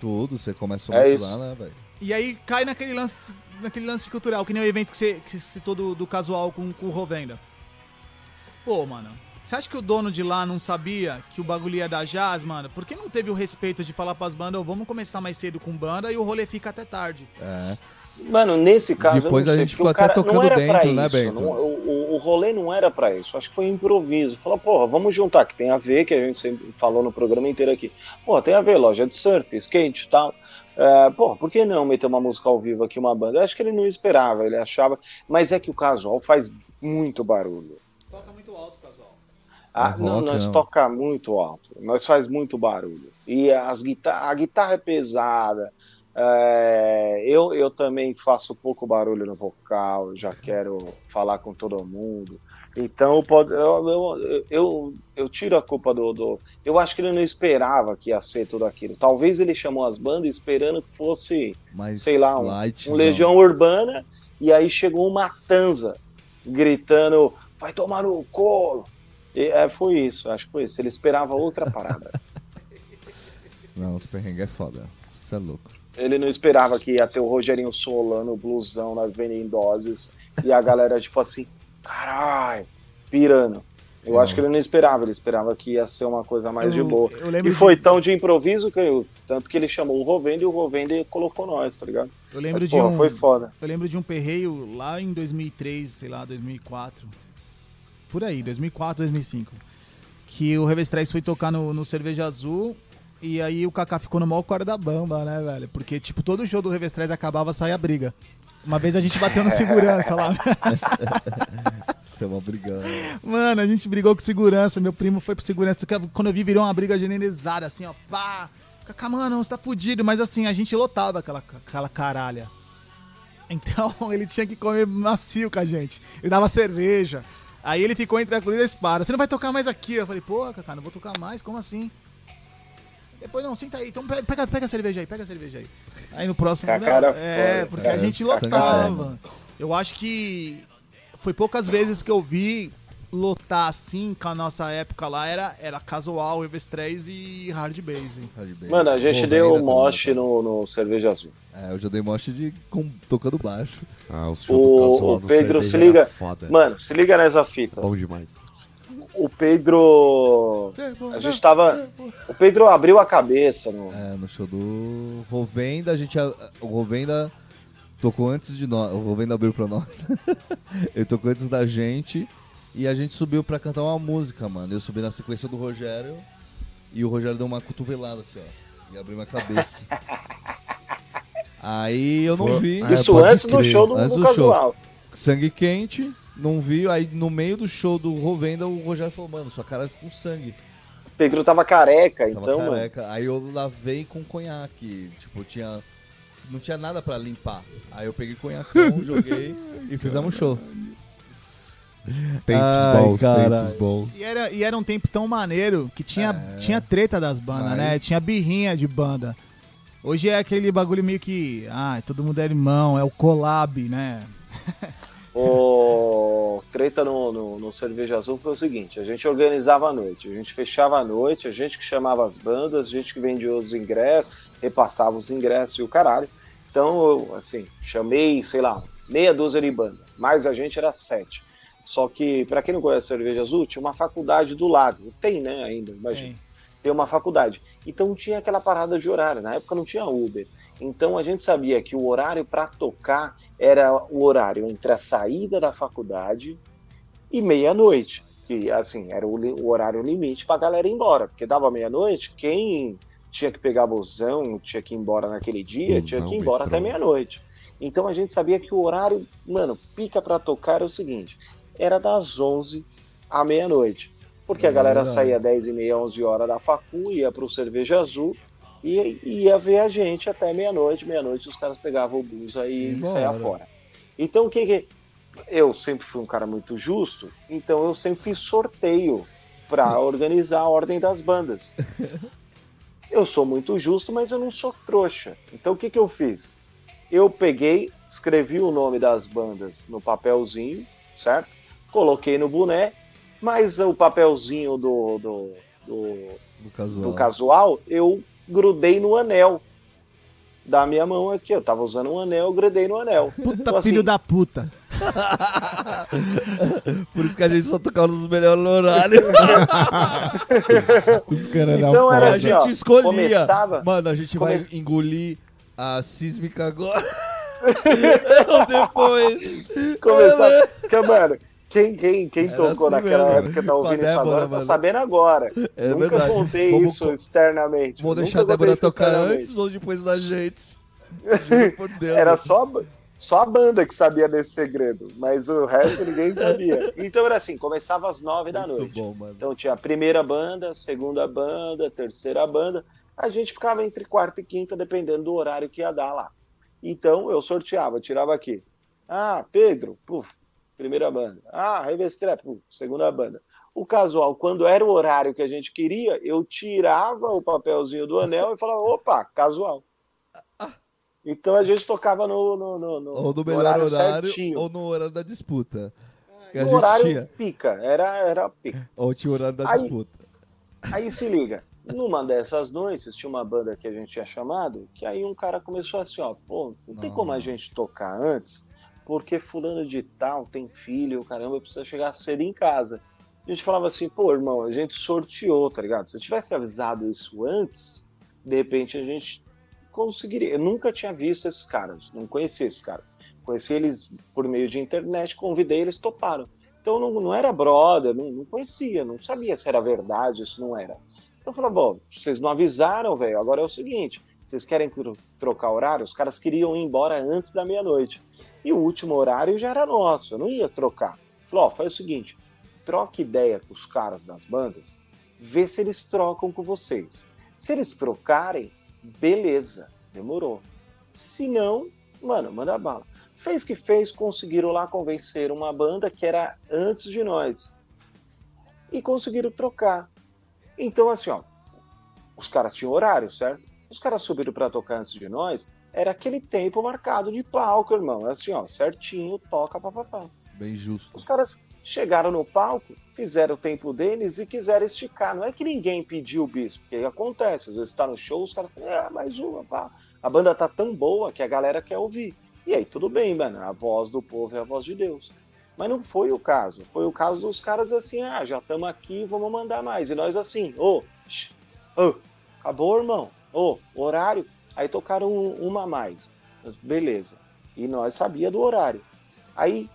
Tudo, você começa a É somatizar, né, velho? E aí cai naquele lance, naquele lance cultural, que nem o evento que você, que você citou do, do casual com, com o Rovenda. Pô, mano, você acha que o dono de lá não sabia que o bagulho ia dar jazz, mano? Por que não teve o respeito de falar pras bandas, "Ô, vamos começar mais cedo com banda e o rolê fica até tarde? É. Mano, nesse caso. Depois eu não a gente ficou o até tocando dentro, né, Bento? não- o, o, rolê não era pra isso. Acho que foi improviso. Falou, porra, vamos juntar, que tem a ver, que a gente sempre falou no programa inteiro aqui. Porra, tem a ver, loja de surf, skate e tal. É, porra, por que não meter uma música ao vivo aqui, uma banda? Eu acho que ele não esperava, ele achava. Mas é que o casual faz muito barulho. Toca muito alto, casual. Ah, É não, rock, nós não. toca muito alto, nós faz muito barulho. E as guitar a guitarra é pesada. É, eu, eu também faço pouco barulho no vocal, já quero falar com todo mundo. Então pode, eu, eu, eu, eu tiro a culpa do, do. Eu acho que ele não esperava que ia ser tudo aquilo. Talvez ele chamou as bandas esperando que fosse Mas sei lá, um, um Legião Urbana, e aí chegou uma Matanza gritando, vai tomar no colo. E, é, foi isso, acho que foi isso. Ele esperava outra parada. <laughs> Não, os perrengues é foda. Isso é louco. Ele não esperava que ia ter o Rogerinho Solano, o blusão nas vendoses, e a galera, tipo assim, caralho, pirando. Eu Não. acho que ele não esperava, ele esperava que ia ser uma coisa mais de Eu- boa. eu lembro E de- foi tão de improviso que eu, tanto que ele chamou o Rovende e o Rovende colocou nós, tá ligado? Eu lembro Mas, de porra, um. foi foda. Eu lembro de um perreio lá em 2003, sei lá, 2004. Por aí, 2004, 2005. que o Revestrais foi tocar no, no Cerveja Azul e aí o Kaká ficou no maior corda bamba, né, velho? Porque, tipo, todo show do Revestrais acabava, saia a briga. Uma vez a gente bateu no segurança lá. <laughs> Isso é uma brigada. Mano, a gente brigou com segurança. Meu primo foi pro segurança. Quando eu vi, virou uma briga generalizada, assim, ó. Pá! Kaká, mano, você tá fudido. Mas assim, a gente lotava aquela, aquela caralha. Então <laughs> ele tinha que comer macio com a gente. Ele dava cerveja. Aí ele ficou entre a cruz e a espada. Você não vai tocar mais aqui? Eu falei, pô, Kaká, não vou tocar mais? Como assim? Depois, não, senta aí. Então pega, pega a cerveja aí, pega a cerveja aí. Aí no próximo. Cara é, fora, porque cara. a gente Sangue lotava. Eu acho que foi poucas vezes que eu vi lotar assim com a nossa época lá. Era, era casual, Eves 3 e hard base. Mano, a gente Pô, deu também. no, no Cerveja Azul. É, eu já dei moche de com, tocando baixo. Ah, o show O- do casual o Pedro, se liga. Mano, se liga nessa fita. Bom demais. O Pedro. A gente tava. O Pedro abriu a cabeça no. É, no show do Rovenda, a gente. O Rovenda tocou antes de nós. O Rovenda abriu pra nós. <laughs> Ele tocou antes da gente. E a gente subiu pra cantar uma música, mano. Eu subi na sequência do Rogério. E o Rogério deu uma cotovelada assim, ó. E abriu minha cabeça. <laughs> Aí eu não Foi- vi. Ah, Isso pode antes do crer. show do, Antes do do show. casual. Sangue quente, não vi. Aí no meio do show do Rovenda, o Rogério falou, mano, sua cara é com sangue. O Pedro tava careca, Tava então, mano. careca. Aí eu lavei com conhaque. Tipo, tinha. Não tinha nada pra limpar. Aí eu peguei conhacão, <laughs> joguei e fizemos show. Tempos Ai, bons, caralho. tempos bons. E era, e era um tempo tão maneiro que tinha, É. tinha treta das bandas, né? Mas- Tinha birrinha de banda. Hoje é aquele bagulho meio que. Ah, todo mundo é irmão, é o collab, né? O treta no, no, no Cerveja Azul foi o seguinte: a gente organizava a noite, a gente fechava a noite, a gente que chamava as bandas, a gente que vendia os ingressos, repassava os ingressos e o caralho. Então, eu, assim, chamei, sei lá, meia dúzia de banda, mais a gente era sete. Só que, pra quem não conhece Cerveja Azul, tinha uma faculdade do lado. Tem, né, ainda, imagina. Tem. Tem uma faculdade. Então tinha aquela parada de horário. Na época não tinha Uber. Então a gente sabia que o horário para tocar era o horário entre a saída da faculdade e meia-noite. Que assim, era o, o horário limite pra galera ir embora. Porque dava meia-noite, quem tinha que pegar busão, tinha que ir embora naquele dia, tinha Busão, que ir embora metrô. até meia-noite. Então a gente sabia que o horário, mano, pica pra tocar era o seguinte: era das 11 à meia-noite. Porque a É galera verdade. saía 10 e meia, 11 horas da facu, ia pro Cerveja Azul e ia ver a gente até meia-noite. Meia-noite os caras pegavam o bus aí E saia fora. Então o que que... Eu sempre fui um cara muito justo, então eu sempre fiz sorteio para <laughs> organizar a ordem das bandas. <laughs> Eu sou muito justo, mas eu não sou trouxa. Então o que que eu fiz? Eu peguei, escrevi o nome das bandas no papelzinho, certo? Coloquei no boné, mas o papelzinho do, do, do, Do casual. do casual, eu grudei no anel da minha mão aqui. Eu tava usando um anel, eu grudei no anel. Puta Então, assim, filho da puta. <laughs> Por isso que a gente só tocava nos melhores horários. Os caras Então era a foda. assim, gente ó, escolhia. começava- Mano, a gente come- vai engolir a sísmica agora. <laughs> Depois. começar. Porque, mano, quem, quem, quem Era tocou assim naquela mesmo. época tá a ouvindo isso agora, tá sabendo agora. É Nunca verdade. contei Vamos isso co- externamente. Vou Nunca deixar a contei Débora tocar antes ou depois da gente. <laughs> Era só, só a banda que sabia desse segredo, mas o resto ninguém sabia. <laughs> Então era assim, começava às nove da Muito noite. bom. Então tinha a primeira banda, segunda banda, terceira banda. A gente ficava entre quarta e quinta, dependendo do horário que ia dar lá. Então eu sorteava, tirava aqui. Ah, Pedro, puf, primeira banda. Ah, Revestre, puf, segunda banda. O casual, quando era o horário que a gente queria, eu tirava o papelzinho do anel e falava, opa, casual. Então a gente tocava no, no, no, no- Ou no melhor horário, certinho. ou no horário da disputa. Gente horário tinha. pica, era, era pica. <laughs> Ou tinha o horário da Aí- disputa. Aí se liga, numa dessas noites tinha uma banda que a gente tinha chamado, que aí um cara começou assim, ó, pô, não tem Não. como a gente tocar antes, porque fulano de tal tem filho, caramba, precisa chegar cedo em casa. A gente falava assim, pô, irmão, a gente sorteou, tá ligado? Se eu tivesse avisado isso antes, de repente a gente conseguiria. Eu nunca tinha visto esses caras, não conhecia esses caras. Conheci eles por meio de internet, convidei, eles toparam. Então não, não era brother, não, não conhecia, não sabia se era verdade, se não era. Então eu falei, bom, vocês não avisaram, velho, agora é o seguinte, vocês querem tro- trocar horário? Os caras queriam ir embora antes da meia-noite. E o último horário já era nosso, eu não ia trocar. Falei, ó, faz o seguinte, troca ideia com os caras das bandas, vê se eles trocam com vocês. Se eles trocarem, beleza, demorou. Se não, mano, manda bala. Fez que fez, conseguiram lá convencer uma banda que era antes de nós. E conseguiram trocar. Então, assim, ó, os caras tinham horário, certo? Os caras subiram para tocar antes de nós, era aquele tempo marcado de palco, irmão. É assim, ó, certinho, toca, papapá. Bem justo. Os caras chegaram no palco, fizeram o tempo deles e quiseram esticar. Não é que ninguém pediu bis, porque acontece, às vezes tá no show, os caras falam, ah, mais uma, pá. A banda tá tão boa que a galera quer ouvir. E aí, tudo bem, mano, a voz do povo é a voz de Deus. Mas não foi o caso. Foi o caso dos caras assim, ah, já estamos aqui, vamos mandar mais. E nós assim, ô, shh, ô, acabou, irmão. Ô, horário. Aí tocaram um- uma a mais. Mas beleza. E nós sabia do horário. Aí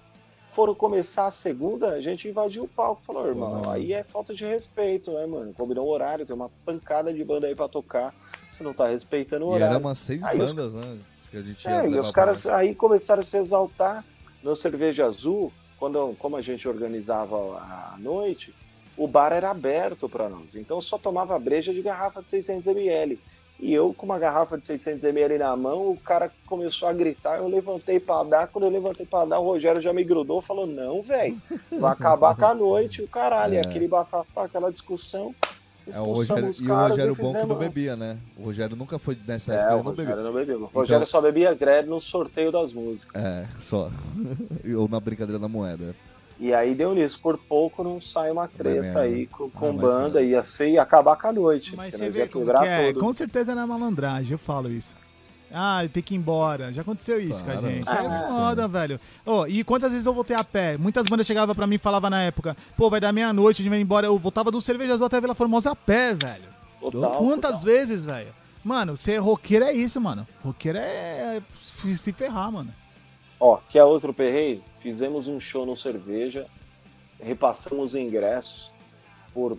foram começar a segunda, a gente invadiu o palco. Falou, irmão, Uhum. aí é falta de respeito, né, mano? Combinou o horário, tem uma pancada de banda aí pra tocar. Você não tá respeitando o E horário. era umas seis Aí os- bandas, né? Que a gente ia É, e os caras aí começaram a se exaltar no Cerveja Azul, quando, como a gente organizava a noite, o bar era aberto para nós. Então só tomava breja de garrafa de 600 ml. E eu com uma garrafa de 600 ml na mão, o cara começou a gritar, eu levantei para dar, quando eu levantei para dar, o Rogério já me grudou, falou: "Não, velho, vai <laughs> acabar com a noite, o caralho". É. aquele bafafá, aquela discussão. É, o Rogério, e o Rogério bom que não bebia, né? O Rogério nunca foi nessa É, época, o ele não bebia. Rogério não bebeu. O Rogério Então- só bebia greve no sorteio das músicas. É, só. <laughs> Ou na brincadeira da moeda. E aí deu nisso, por pouco não sai uma treta aí com, com Ah, banda, mesmo. ia ser ia acabar com a noite. Mas você vê como que é. tudo. Com certeza era malandragem, eu falo isso. Ah, tem que ir embora. Já aconteceu isso com Claro. a gente. Ah, é foda, velho. Ô, e quantas vezes eu voltei a pé? Muitas bandas chegavam pra mim e falavam na época, pô, vai dar meia-noite, a gente vai embora. Eu voltava do Cerveja Azul até Vila Formosa a pé, velho. Total, Quantas total. vezes, velho? Mano, ser roqueiro é isso, mano. Roqueiro é se ferrar, mano. Ó, que é outro perreio? Fizemos um show no Cerveja, repassamos ingressos por.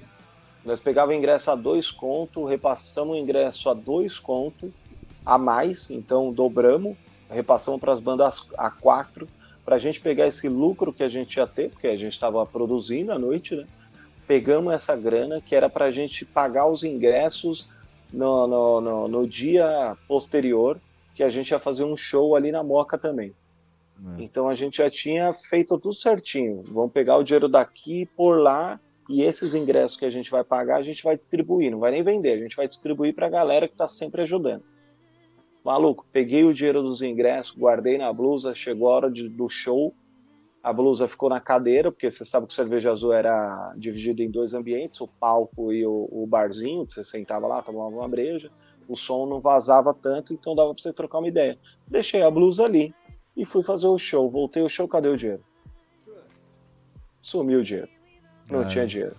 Nós pegava ingresso a dois conto, repassamos o ingresso a dois conto a mais, então dobramos, repassamos para as bandas a quatro, para a gente pegar esse lucro que a gente ia ter, porque a gente estava produzindo à noite, né? Pegamos essa grana que era para a gente pagar os ingressos no, no, no, no dia posterior, que a gente ia fazer um show ali na Moca também. É. Então a gente já tinha feito tudo certinho. Vamos pegar o dinheiro daqui por lá e esses ingressos que a gente vai pagar a gente vai distribuir. Não vai nem vender, a gente vai distribuir para a galera que está sempre ajudando. Maluco, peguei o dinheiro dos ingressos, guardei na blusa. Chegou a hora de- do show, a blusa ficou na cadeira, porque você sabe que o Cerveja Azul era dividido em dois ambientes, o palco e o, o barzinho, você sentava lá, tomava uma breja. O som não vazava tanto, então dava para você trocar uma ideia. Deixei a blusa ali e fui fazer o show. Voltei o show, cadê o dinheiro? Sumiu o dinheiro. Não Ah. tinha dinheiro.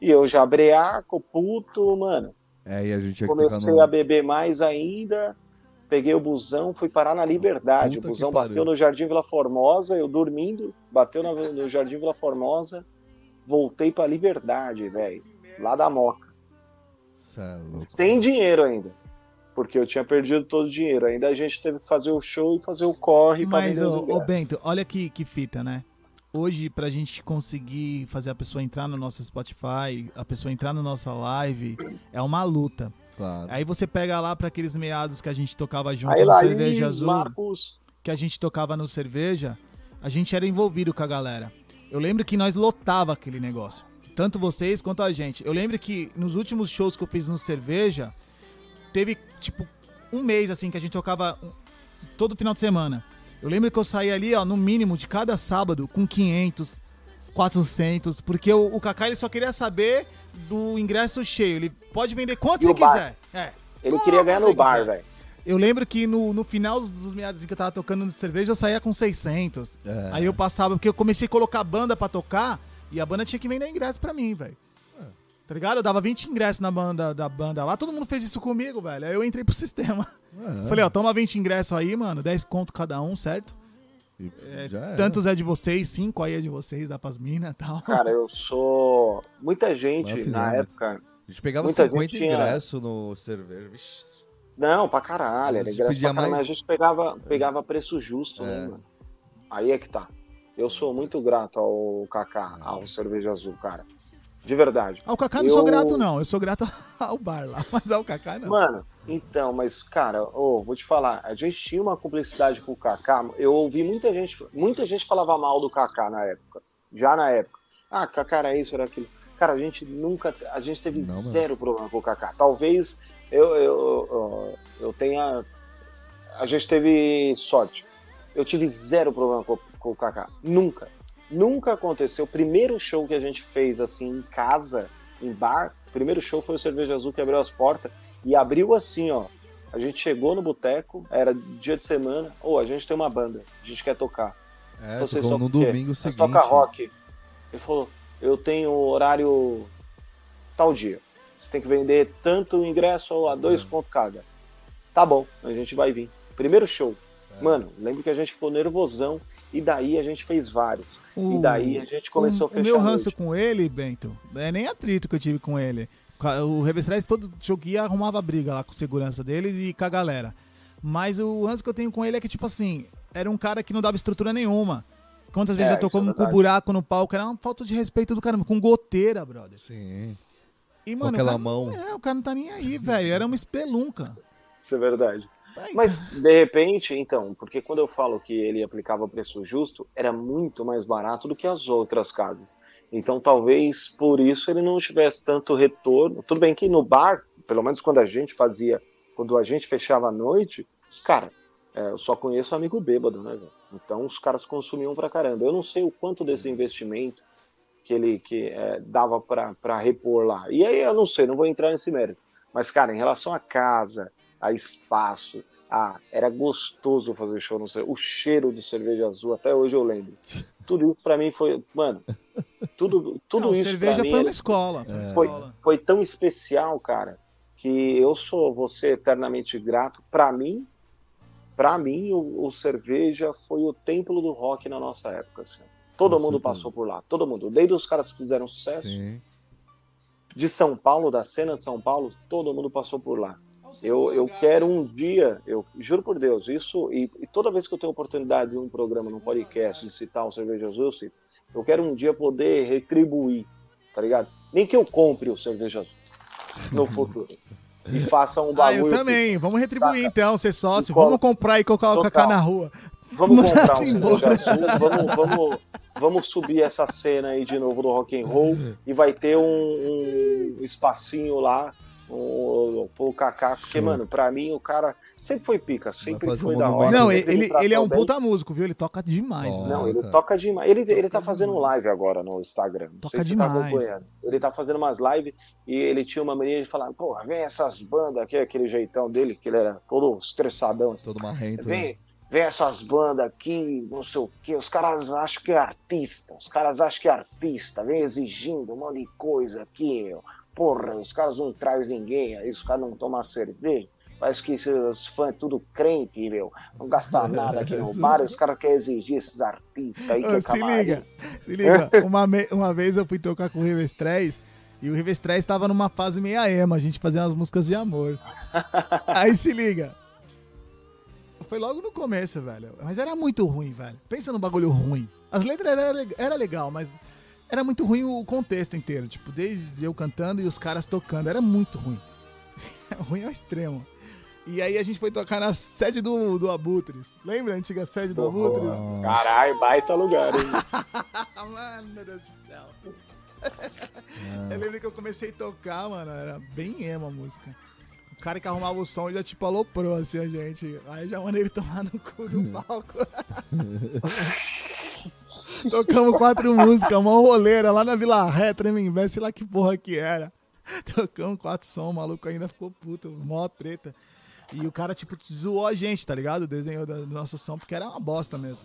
E eu já breaco, puto, mano. É, e a gente que tocar Comecei no... a beber mais ainda. Peguei o busão, fui parar na Liberdade. Puta o busão pariu. bateu no Jardim Vila Formosa, eu dormindo, bateu no Jardim Vila Formosa. Voltei pra Liberdade, velho. Lá da Moca. É. Sem dinheiro ainda. Porque eu tinha perdido todo o dinheiro. Ainda a gente teve que fazer o show e fazer o corre pra Mas, ô, ô. Bento, olha que, que fita, né? Hoje, pra gente conseguir fazer a pessoa entrar no nosso Spotify, a pessoa entrar na nossa live, é uma luta. Claro. Aí você pega lá pra aqueles meados que a gente tocava junto Aí no lá, Cerveja Azul, Marcos. que a gente tocava no Cerveja, a gente era envolvido com a galera. Eu lembro que nós lotava aquele negócio. Tanto vocês quanto a gente. Eu lembro que nos últimos shows que eu fiz no Cerveja, teve tipo um mês assim que a gente tocava todo final de semana. Eu lembro que eu saía ali, ó, no mínimo de cada sábado com 500, 400, porque o, o Kaká ele só queria saber do ingresso cheio. Ele pode vender quanto E bar? quiser. É. Ele Quanto queria ganhar no bar, velho. Eu lembro que no, no final dos meados que eu tava tocando no cerveja, eu saía com 600. É. Aí eu passava, porque eu comecei a colocar banda pra tocar e a banda tinha que vender ingresso pra mim, velho. Tá ligado? Eu dava 20 ingressos na banda da banda lá, todo mundo fez isso comigo, velho. Aí eu entrei pro <laughs> sistema. É. Falei, ó, toma 20 ingressos aí, mano, 10 conto cada um, certo? E já era. Tantos é de vocês, cinco aí é de vocês, dá pras minas e tal. Cara, eu sou. Muita gente Mas na fizemos. época. A gente pegava Muita 50 gente tinha- ingressos no cerveja. Vixe. Não, pra caralho, era ingresso pedia pra caralho, mais- mas a gente pegava, pegava preço justo, É. né, mano? Aí é que tá. Eu sou muito grato ao Kaká, ao Cerveja Azul, cara. De verdade. Ao Kaká não sou Eu- grato, não. Eu sou grato <laughs> ao bar lá, mas ao Kaká não. Mano, então, mas, cara, ô, vou te falar, a gente tinha uma cumplicidade com o Kaká. Eu ouvi muita gente, muita gente falava mal do Kaká na época. Já na época. Ah, Kaká era isso, era aquilo. Cara, a gente nunca. A gente teve Não, mano. zero problema com o Kaká. Talvez eu, eu, eu, eu tenha. A gente teve sorte. Eu tive zero problema com, com o Kaká. Nunca. Nunca aconteceu. O primeiro show que a gente fez assim em casa, em bar, o primeiro show foi o Cerveja Azul que abriu as portas e abriu assim, ó. A gente chegou no boteco, era dia de semana, ou a gente tem uma banda, a gente quer tocar. É, Vocês tocou no o domingo seguinte. toca rock. Ele falou, eu tenho horário tal dia. Você tem que vender tanto ingresso a dois pontos cada. Tá bom, a gente vai vir. Primeiro show. É. Mano, lembro que a gente ficou nervosão e daí a gente fez vários. O- E daí a gente começou o, a fechar O meu ranço com ele, Bento, não é nem atrito que eu tive com ele. O Revestrais todo que ia arrumava briga lá com segurança deles e com a galera. Mas o ranço que eu tenho com ele é que, tipo assim, era um cara que não dava estrutura nenhuma. Quantas vezes É, já tocou é com verdade. buraco no palco? Era uma falta de respeito do caramba, com goteira, brother. Sim. E, Com mano, aquela o cara, mão. É, o cara não tá nem aí, velho. Era uma espelunca. Isso é verdade. Ai, Mas, de repente, então, porque quando eu falo que ele aplicava preço justo, era muito mais barato do que as outras casas. Então, talvez por isso ele não tivesse tanto retorno. Tudo bem que no bar, pelo menos quando a gente fazia, quando a gente fechava a noite, cara, é, eu só conheço amigo bêbado, né, velho? Então, os caras consumiam pra caramba. Eu não sei o quanto desse investimento que ele que é, dava pra pra repor lá. E aí eu não sei, não vou entrar nesse mérito. Mas, cara, em relação à casa, a espaço. Ah, era gostoso fazer show no cerveja. O cheiro de cerveja azul, até hoje eu lembro. <laughs> Tudo isso pra mim foi. Mano, tudo, tudo não, isso. cerveja pra mim foi é- uma escola. Foi, uma foi, escola. foi tão especial, cara, que eu sou você eternamente grato. Pra mim, pra mim, o, o cerveja foi o templo do rock na nossa época. assim. Todo Com mundo certeza. passou por lá, todo mundo. Desde os caras que fizeram sucesso, Sim. de São Paulo, da cena de São Paulo, todo mundo passou por lá. Eu, eu quero um dia, eu juro por Deus, isso, e, e toda vez que eu tenho oportunidade de um programa, num podcast, de citar o Cerveja Azul, eu cito. Eu quero um dia poder retribuir, tá ligado? Nem que eu compre o Cerveja Azul no futuro. E <laughs> faça um Ah, bagulho. eu também. Vamos retribuir Saca? então, ser sócio. Vamos comprar e colocar o. Kaká na rua. que- Vamos Manda comprar um embora. Cerveja Azul, vamos, vamos, vamos subir essa cena aí de novo do rock and roll e vai ter um, um espacinho lá um, pro Kaká, porque, Show. mano, pra mim o cara sempre foi pica, sempre foi um da hora. Não, ele, tratou ele é um bem. puta músico, viu? Ele toca demais. Né? Não, ele cara. toca demais. Ele, ele tá fazendo live agora no Instagram. Não Toca sei se você tá demais. acompanhando. Ele tá fazendo umas lives e ele tinha uma mania de falar, porra, vem essas bandas aqui, aquele jeitão dele, que ele era todo estressadão. Assim. Todo marrento. né? Vem, vem essas bandas aqui, não sei o quê. Os caras acham que é artista. Os caras acham que é artista. Vem exigindo um monte de coisa aqui, meu. Porra, os caras não trazem ninguém. Aí os caras não tomam cerveja. Parece que esses fãs é tudo crente, meu. Não gasta <laughs> nada aqui no bar. Os caras querem exigir esses artistas aí que é se liga, se liga. <laughs> Uma, me- uma vez eu fui tocar com o Rivestrés e o Rivestrés tava numa fase meia ema, a gente fazia umas músicas de amor. <laughs> Aí se liga. Foi logo no começo, velho. Mas era muito ruim, velho. Pensa num bagulho ruim. As letras era, le- era legal, mas era muito ruim o contexto inteiro. Tipo, desde eu cantando e os caras tocando. Era muito ruim. <laughs> ruim ao extremo. E aí a gente foi tocar na sede do, do Abutres. Lembra a antiga sede do Abutres? Caralho, baita lugar, hein? <laughs> Mano do céu. Eu lembro que eu comecei a tocar, mano, era bem emo a música. O cara que arrumava o som já tipo aloprou assim a gente. Aí eu já mandei ele tomar no cu do palco. <laughs> <laughs> Tocamos quatro músicas, uma roleira lá na Vila Ré, Tremembé, sei lá que porra que era. <laughs> Tocamos quatro sons, o maluco ainda ficou puto, mó treta. E o cara, tipo, zoou a gente, tá ligado? O desenho do nosso som, porque era uma bosta mesmo.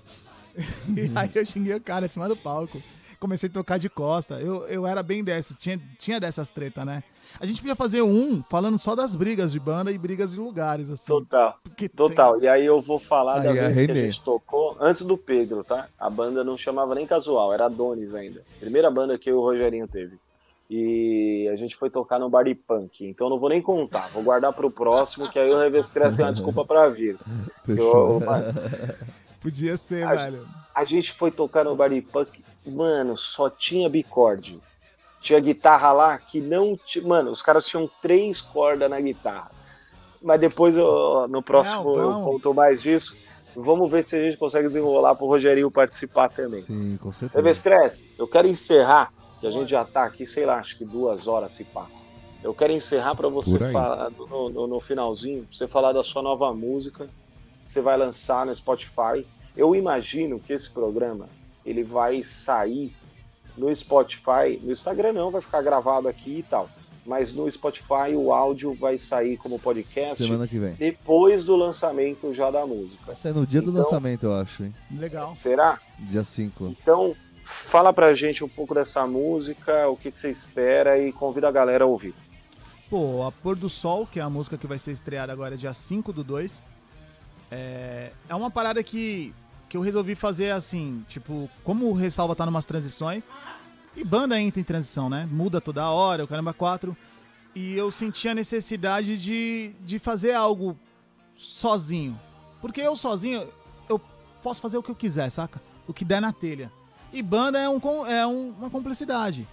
<laughs> E aí eu xinguei o cara de cima do palco. Comecei a tocar de costa. Eu, eu era bem dessas, tinha, tinha dessas tretas, né? A gente podia fazer um falando só das brigas de banda e brigas de lugares, assim. Total. Total. E aí eu vou falar da Aí ia vez que a gente tocou antes do Pedro, tá? A banda não chamava nem casual, era Adonis ainda. Primeira banda que eu o Rogerinho teve. E a gente foi tocar no Bar de Punk. Então eu não vou nem contar, vou guardar pro próximo, que aí o Revestress tem uma desculpa pra vir. <laughs> Fechou. Eu- mano, Podia ser, Ai, velho. a gente foi tocar no Bar de Punk, mano, só tinha bicorde. Tinha guitarra lá que não tinha. Mano, os caras tinham três cordas na guitarra. Mas depois, eu- no próximo, Não, eu conto mais disso. Vamos ver se a gente consegue desenrolar pro Rogerinho participar também. Sim, com certeza. Revestress, eu quero encerrar, que a gente já tá aqui, sei lá, acho que duas horas se pá. Eu quero encerrar para você falar no, no- no finalzinho, pra você falar da sua nova música que você vai lançar no Spotify. Eu imagino que esse programa ele vai sair no Spotify, no Instagram não, vai ficar gravado aqui e tal. Mas no Spotify o áudio vai sair como podcast Semana que vem. depois do lançamento já da música. Vai sair no dia do Então- lançamento, eu acho, hein? Legal. Será? Dia 5. Então, fala pra gente um pouco dessa música, o que, que você espera e convida a galera a ouvir. Pô, a Pôr do Sol, que é a música que vai ser estreada agora dia 5 do 2, é, é uma parada que, que eu resolvi fazer assim, tipo, como o Ressalva tá numas transições, e banda entra em transição, né? Muda toda hora, o Caramba 4, e eu senti a necessidade de, de fazer algo sozinho. Porque eu sozinho, eu posso fazer o que eu quiser, saca? O que der na telha. E banda é, um, é um- uma complexidade.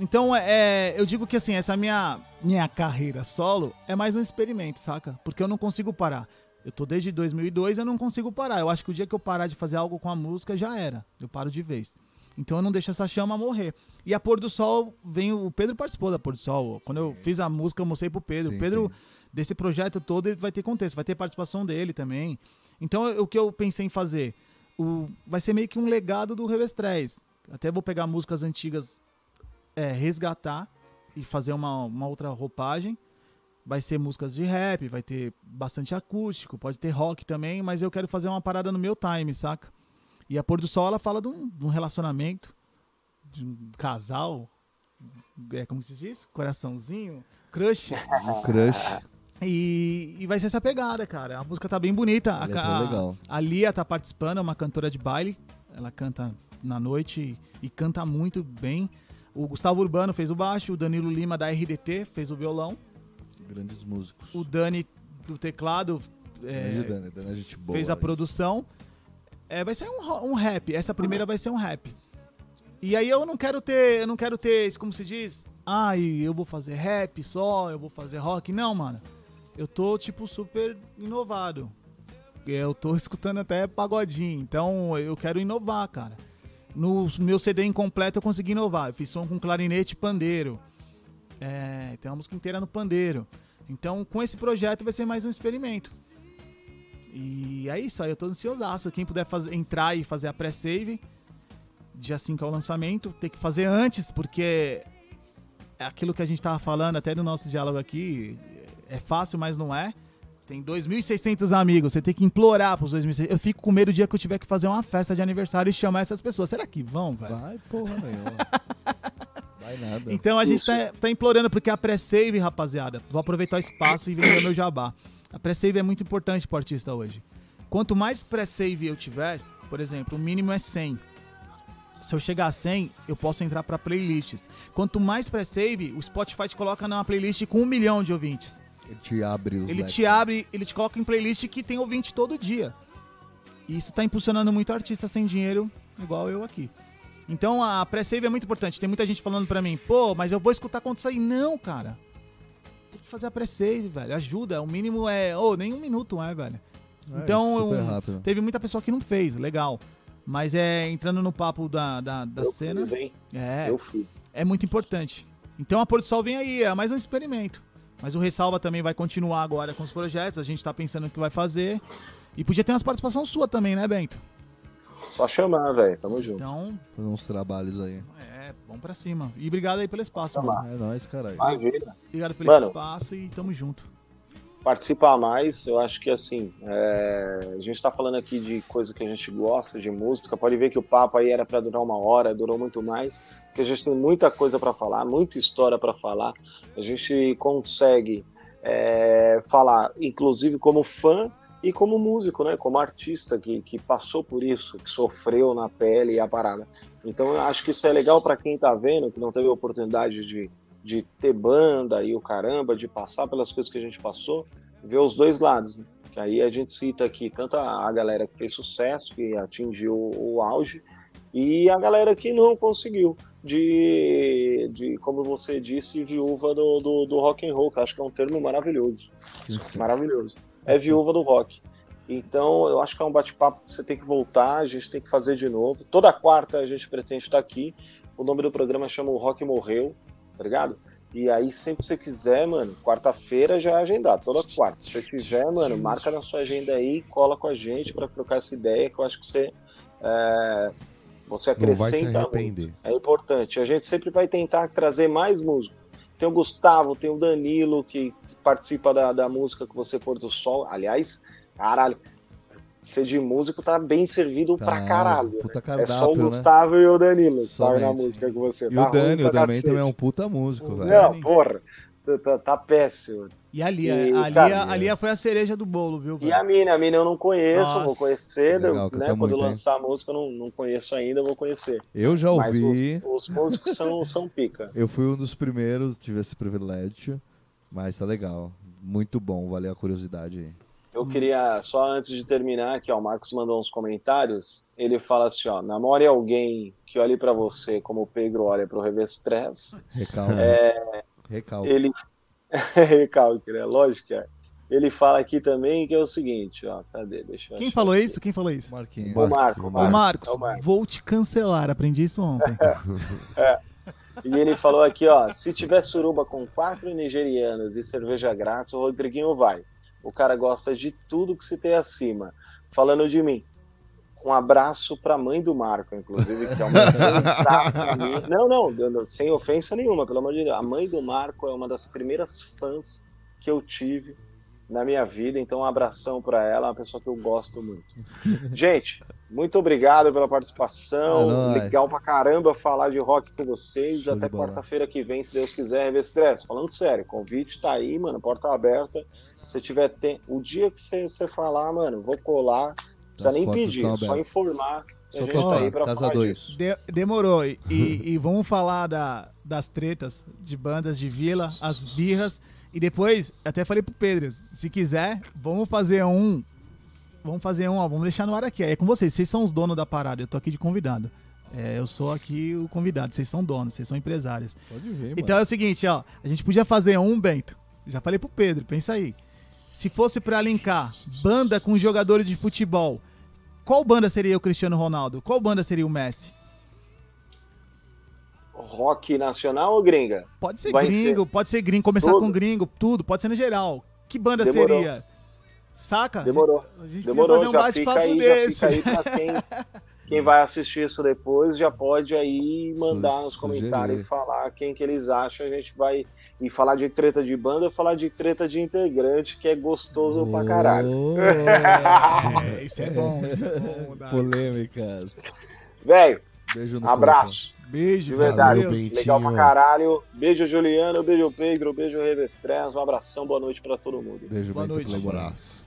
Então, é, eu digo que assim, essa minha, minha carreira solo é mais um experimento, saca? Porque eu não consigo parar. Eu tô desde 2002 eu não consigo parar. Eu acho que o dia que eu parar de fazer algo com a música já era. Eu paro de vez. Então eu não deixo essa chama morrer. E a Pôr do Sol vem. O Pedro participou da Pôr do Sol. Quando eu fiz a música, eu mostrei pro Pedro. Sim, o Pedro, sim. desse projeto todo, ele vai ter contexto, vai ter participação dele também. Então o que eu pensei em fazer? O, vai ser meio que um legado do Revestrez. Até vou pegar músicas antigas, é, resgatar e fazer uma, uma outra roupagem. Vai ser músicas de rap, vai ter bastante acústico, pode ter rock também, mas eu quero fazer uma parada no meu time, saca? E a Pôr do Sol, ela fala de um, de um relacionamento, de um casal, é, como se diz? Coraçãozinho, crush. <laughs> Crush. E, e vai ser essa pegada, cara. A música tá bem bonita. A A, é legal. a Lia tá participando, é uma cantora de baile. Ela canta na noite e, e canta muito bem. O Gustavo Urbano fez o baixo, o Danilo Lima da RDT fez o violão, Grandes músicos. o Dani do teclado é, Dani, Dani é gente boa, fez a isso. produção. É, vai ser um, um rap. Essa primeira vai ser um rap. E aí eu não quero ter, eu não quero ter, como se diz, ai, eu vou fazer rap só, eu vou fazer rock. Não, mano. Eu tô, tipo, super inovado. Eu tô <laughs> escutando até pagodinho. Então eu quero inovar, cara. No meu CD incompleto eu consegui inovar. Eu fiz som com clarinete e pandeiro. É, tem uma música inteira no pandeiro. Então, com esse projeto vai ser mais um experimento. E é isso aí, eu tô ansiosaço. Quem puder fazer, entrar e fazer a pré-save, dia 5 é o lançamento, tem que fazer antes, porque é aquilo que a gente tava falando até no nosso diálogo aqui, é fácil, mas não é. Tem 2.600 amigos, você tem que implorar pros 2.600. Eu fico com medo o dia que eu tiver que fazer uma festa de aniversário e chamar essas pessoas. Será que vão, velho? Vai, porra nenhuma. <laughs> Então a gente tá, tá implorando, porque a pré-save, rapaziada, vou aproveitar o espaço e vender meu jabá. A pré-save é muito importante pro artista hoje. Quanto mais pré-save eu tiver, por exemplo, o mínimo é 100. Se eu chegar a 100, eu posso entrar para playlists. Quanto mais pré-save, o Spotify te coloca numa playlist com um milhão de ouvintes. Ele te abre os Ele leques. te abre, ele te coloca em playlist que tem ouvinte todo dia. E isso tá impulsionando muito artista sem dinheiro, igual eu aqui. Então a pré-save é muito importante. Tem muita gente falando pra mim, pô, mas eu vou escutar quando sair. Não, cara. Tem que fazer a pré-save, velho. Ajuda. O mínimo é. Ô, nem um minuto é, velho. É, então, super eu- rápido. teve muita pessoa que não fez, legal. Mas é entrando no papo da, da, da eu cena. fiz, hein? É, Eu fiz. é muito importante. Então a Pôr do Sol vem aí, é mais um experimento. Mas o Ressalva também vai continuar agora com os projetos, a gente tá pensando o que vai fazer. E podia ter umas participações sua também, né, Bento? Só chamar, velho. Tamo junto. Então, Fazer uns trabalhos aí. é, vamos pra cima. E obrigado aí pelo espaço, Vamos mano. É nóis, caralho. Obrigado pelo Mano. espaço e tamo junto. participar mais. Eu acho que assim, é, a gente está falando aqui de coisa que a gente gosta, de música. Pode ver que o papo aí era para durar uma hora, durou muito mais, porque a gente tem muita coisa para falar, muita história para falar. A gente consegue é, falar, inclusive como fã e como músico, né? Como artista que, que passou por isso, que sofreu na pele e a parada. Então eu acho que isso é legal para quem está vendo, que não teve a oportunidade de de ter banda e o caramba, de passar pelas coisas que a gente passou, ver os dois lados. Né? Que aí a gente cita aqui tanto a, galera que fez sucesso, que atingiu o, auge, e a galera que não conseguiu. De, de como você disse, viúva do, do, do rock and roll, que acho que é um termo maravilhoso. Sim, sim. Maravilhoso. É viúva do rock. Então, eu acho que é um bate-papo que você tem que voltar, a gente tem que fazer de novo. Toda quarta a gente pretende estar aqui. O nome do programa chama O Rock Morreu tá ligado? E aí, sempre que você quiser, mano, quarta-feira já é agendado, toda quarta. Se você tiver, mano, marca na sua agenda aí, cola com a gente para trocar essa ideia, que eu acho que você, é, você acrescenta. Muito. É importante. A gente sempre vai tentar trazer mais música. Tem o Gustavo, tem o Danilo, que participa da, da música que você pôr do sol. Aliás, caralho, ser de músico tá bem servido tá, pra caralho. Cardápio, é só o né? Gustavo né? e o Danilo que na música com você. E tá o Dani, o também é um puta músico, velho. Não, porra. Tá, tá, tá, péssimo. E a Lia, e, a, Lia, a Lia foi a cereja do bolo, viu? E a Mina, a Mina eu não conheço, Nossa, vou conhecer, legal, né? Quando muito, lançar hein? a música eu não, não conheço ainda, vou conhecer. Eu já ouvi. Os, os músicos são, <laughs> são pica. Eu fui um dos primeiros, tive esse privilégio, mas tá legal. Muito bom, valeu a curiosidade aí. Eu queria, só antes de terminar, aqui, ó, o Marcos mandou uns comentários. Ele fala assim: ó, namore alguém que olhe para você como o Pedro olha para o Revestress. Recalque. É, Recalque. Ele... <laughs> Recalque, né? Lógico que é. Ele fala aqui também que é o seguinte, ó, cadê? Deixa Quem falou aqui. isso? Quem falou isso? Marquinhos. O Marco. O Marcos, Marcos, é o Marcos. vou te cancelar, aprendi isso ontem. <laughs> é. E ele falou aqui, ó, se tiver suruba com quatro nigerianos e cerveja grátis, o Rodriguinho vai. O cara gosta de tudo que se tem acima. Falando de mim, um abraço para a mãe do Marco, inclusive, que é uma <laughs> Não, não, sem ofensa nenhuma, pelo amor de Deus. A mãe do Marco é uma das primeiras fãs que eu tive na minha vida, então um abração para ela, uma pessoa que eu gosto muito. Gente, muito obrigado pela participação. É Legal pra caramba falar de rock com vocês. Show Até quarta-feira que vem, se Deus quiser, Revestress. Falando sério, convite tá aí, mano, porta aberta. Se tiver tempo, o dia que você, falar, mano, vou colar, precisa nem pedir, só informar. Só tocar, tá aí pra Casa 2. De, demorou. E, e, vamos falar da, das tretas de bandas de vila, as birras. E depois, até falei pro Pedro, se quiser, vamos fazer um. Vamos fazer um, ó, vamos deixar no ar aqui. É com vocês, vocês são os donos da parada, eu tô aqui de convidado. É, eu sou aqui o convidado, vocês são donos, vocês são empresários. Pode ver, Então é o seguinte, ó, a gente podia fazer um, Bento. Já falei pro Pedro, pensa aí se fosse para linkar banda com jogadores de futebol, qual banda seria o Cristiano Ronaldo? Qual banda seria o Messi? Rock nacional ou gringa? Pode ser Vai gringo, ser... pode ser gringo, começar tudo. com gringo, tudo, pode ser no geral. Que banda Demorou. seria? Saca? Demorou. A gente Demorou, fazer um bate-papo desse. Já fica aí pra quem, quem vai assistir isso depois já pode aí mandar nos comentários e falar quem que eles acham. A gente vai e falar de treta de banda, falar de treta de integrante, que é gostoso oh, pra caralho. É, <laughs> isso é bom, isso é bom. Polêmicas. Velho, abraço. Corpo. Beijo, de verdade. Valeu, Legal pra caralho. Beijo, Juliano. Beijo, Pedro. Beijo, Revestrez. Um abração. Boa noite pra todo mundo. Beijo, boa noite. Um abraço.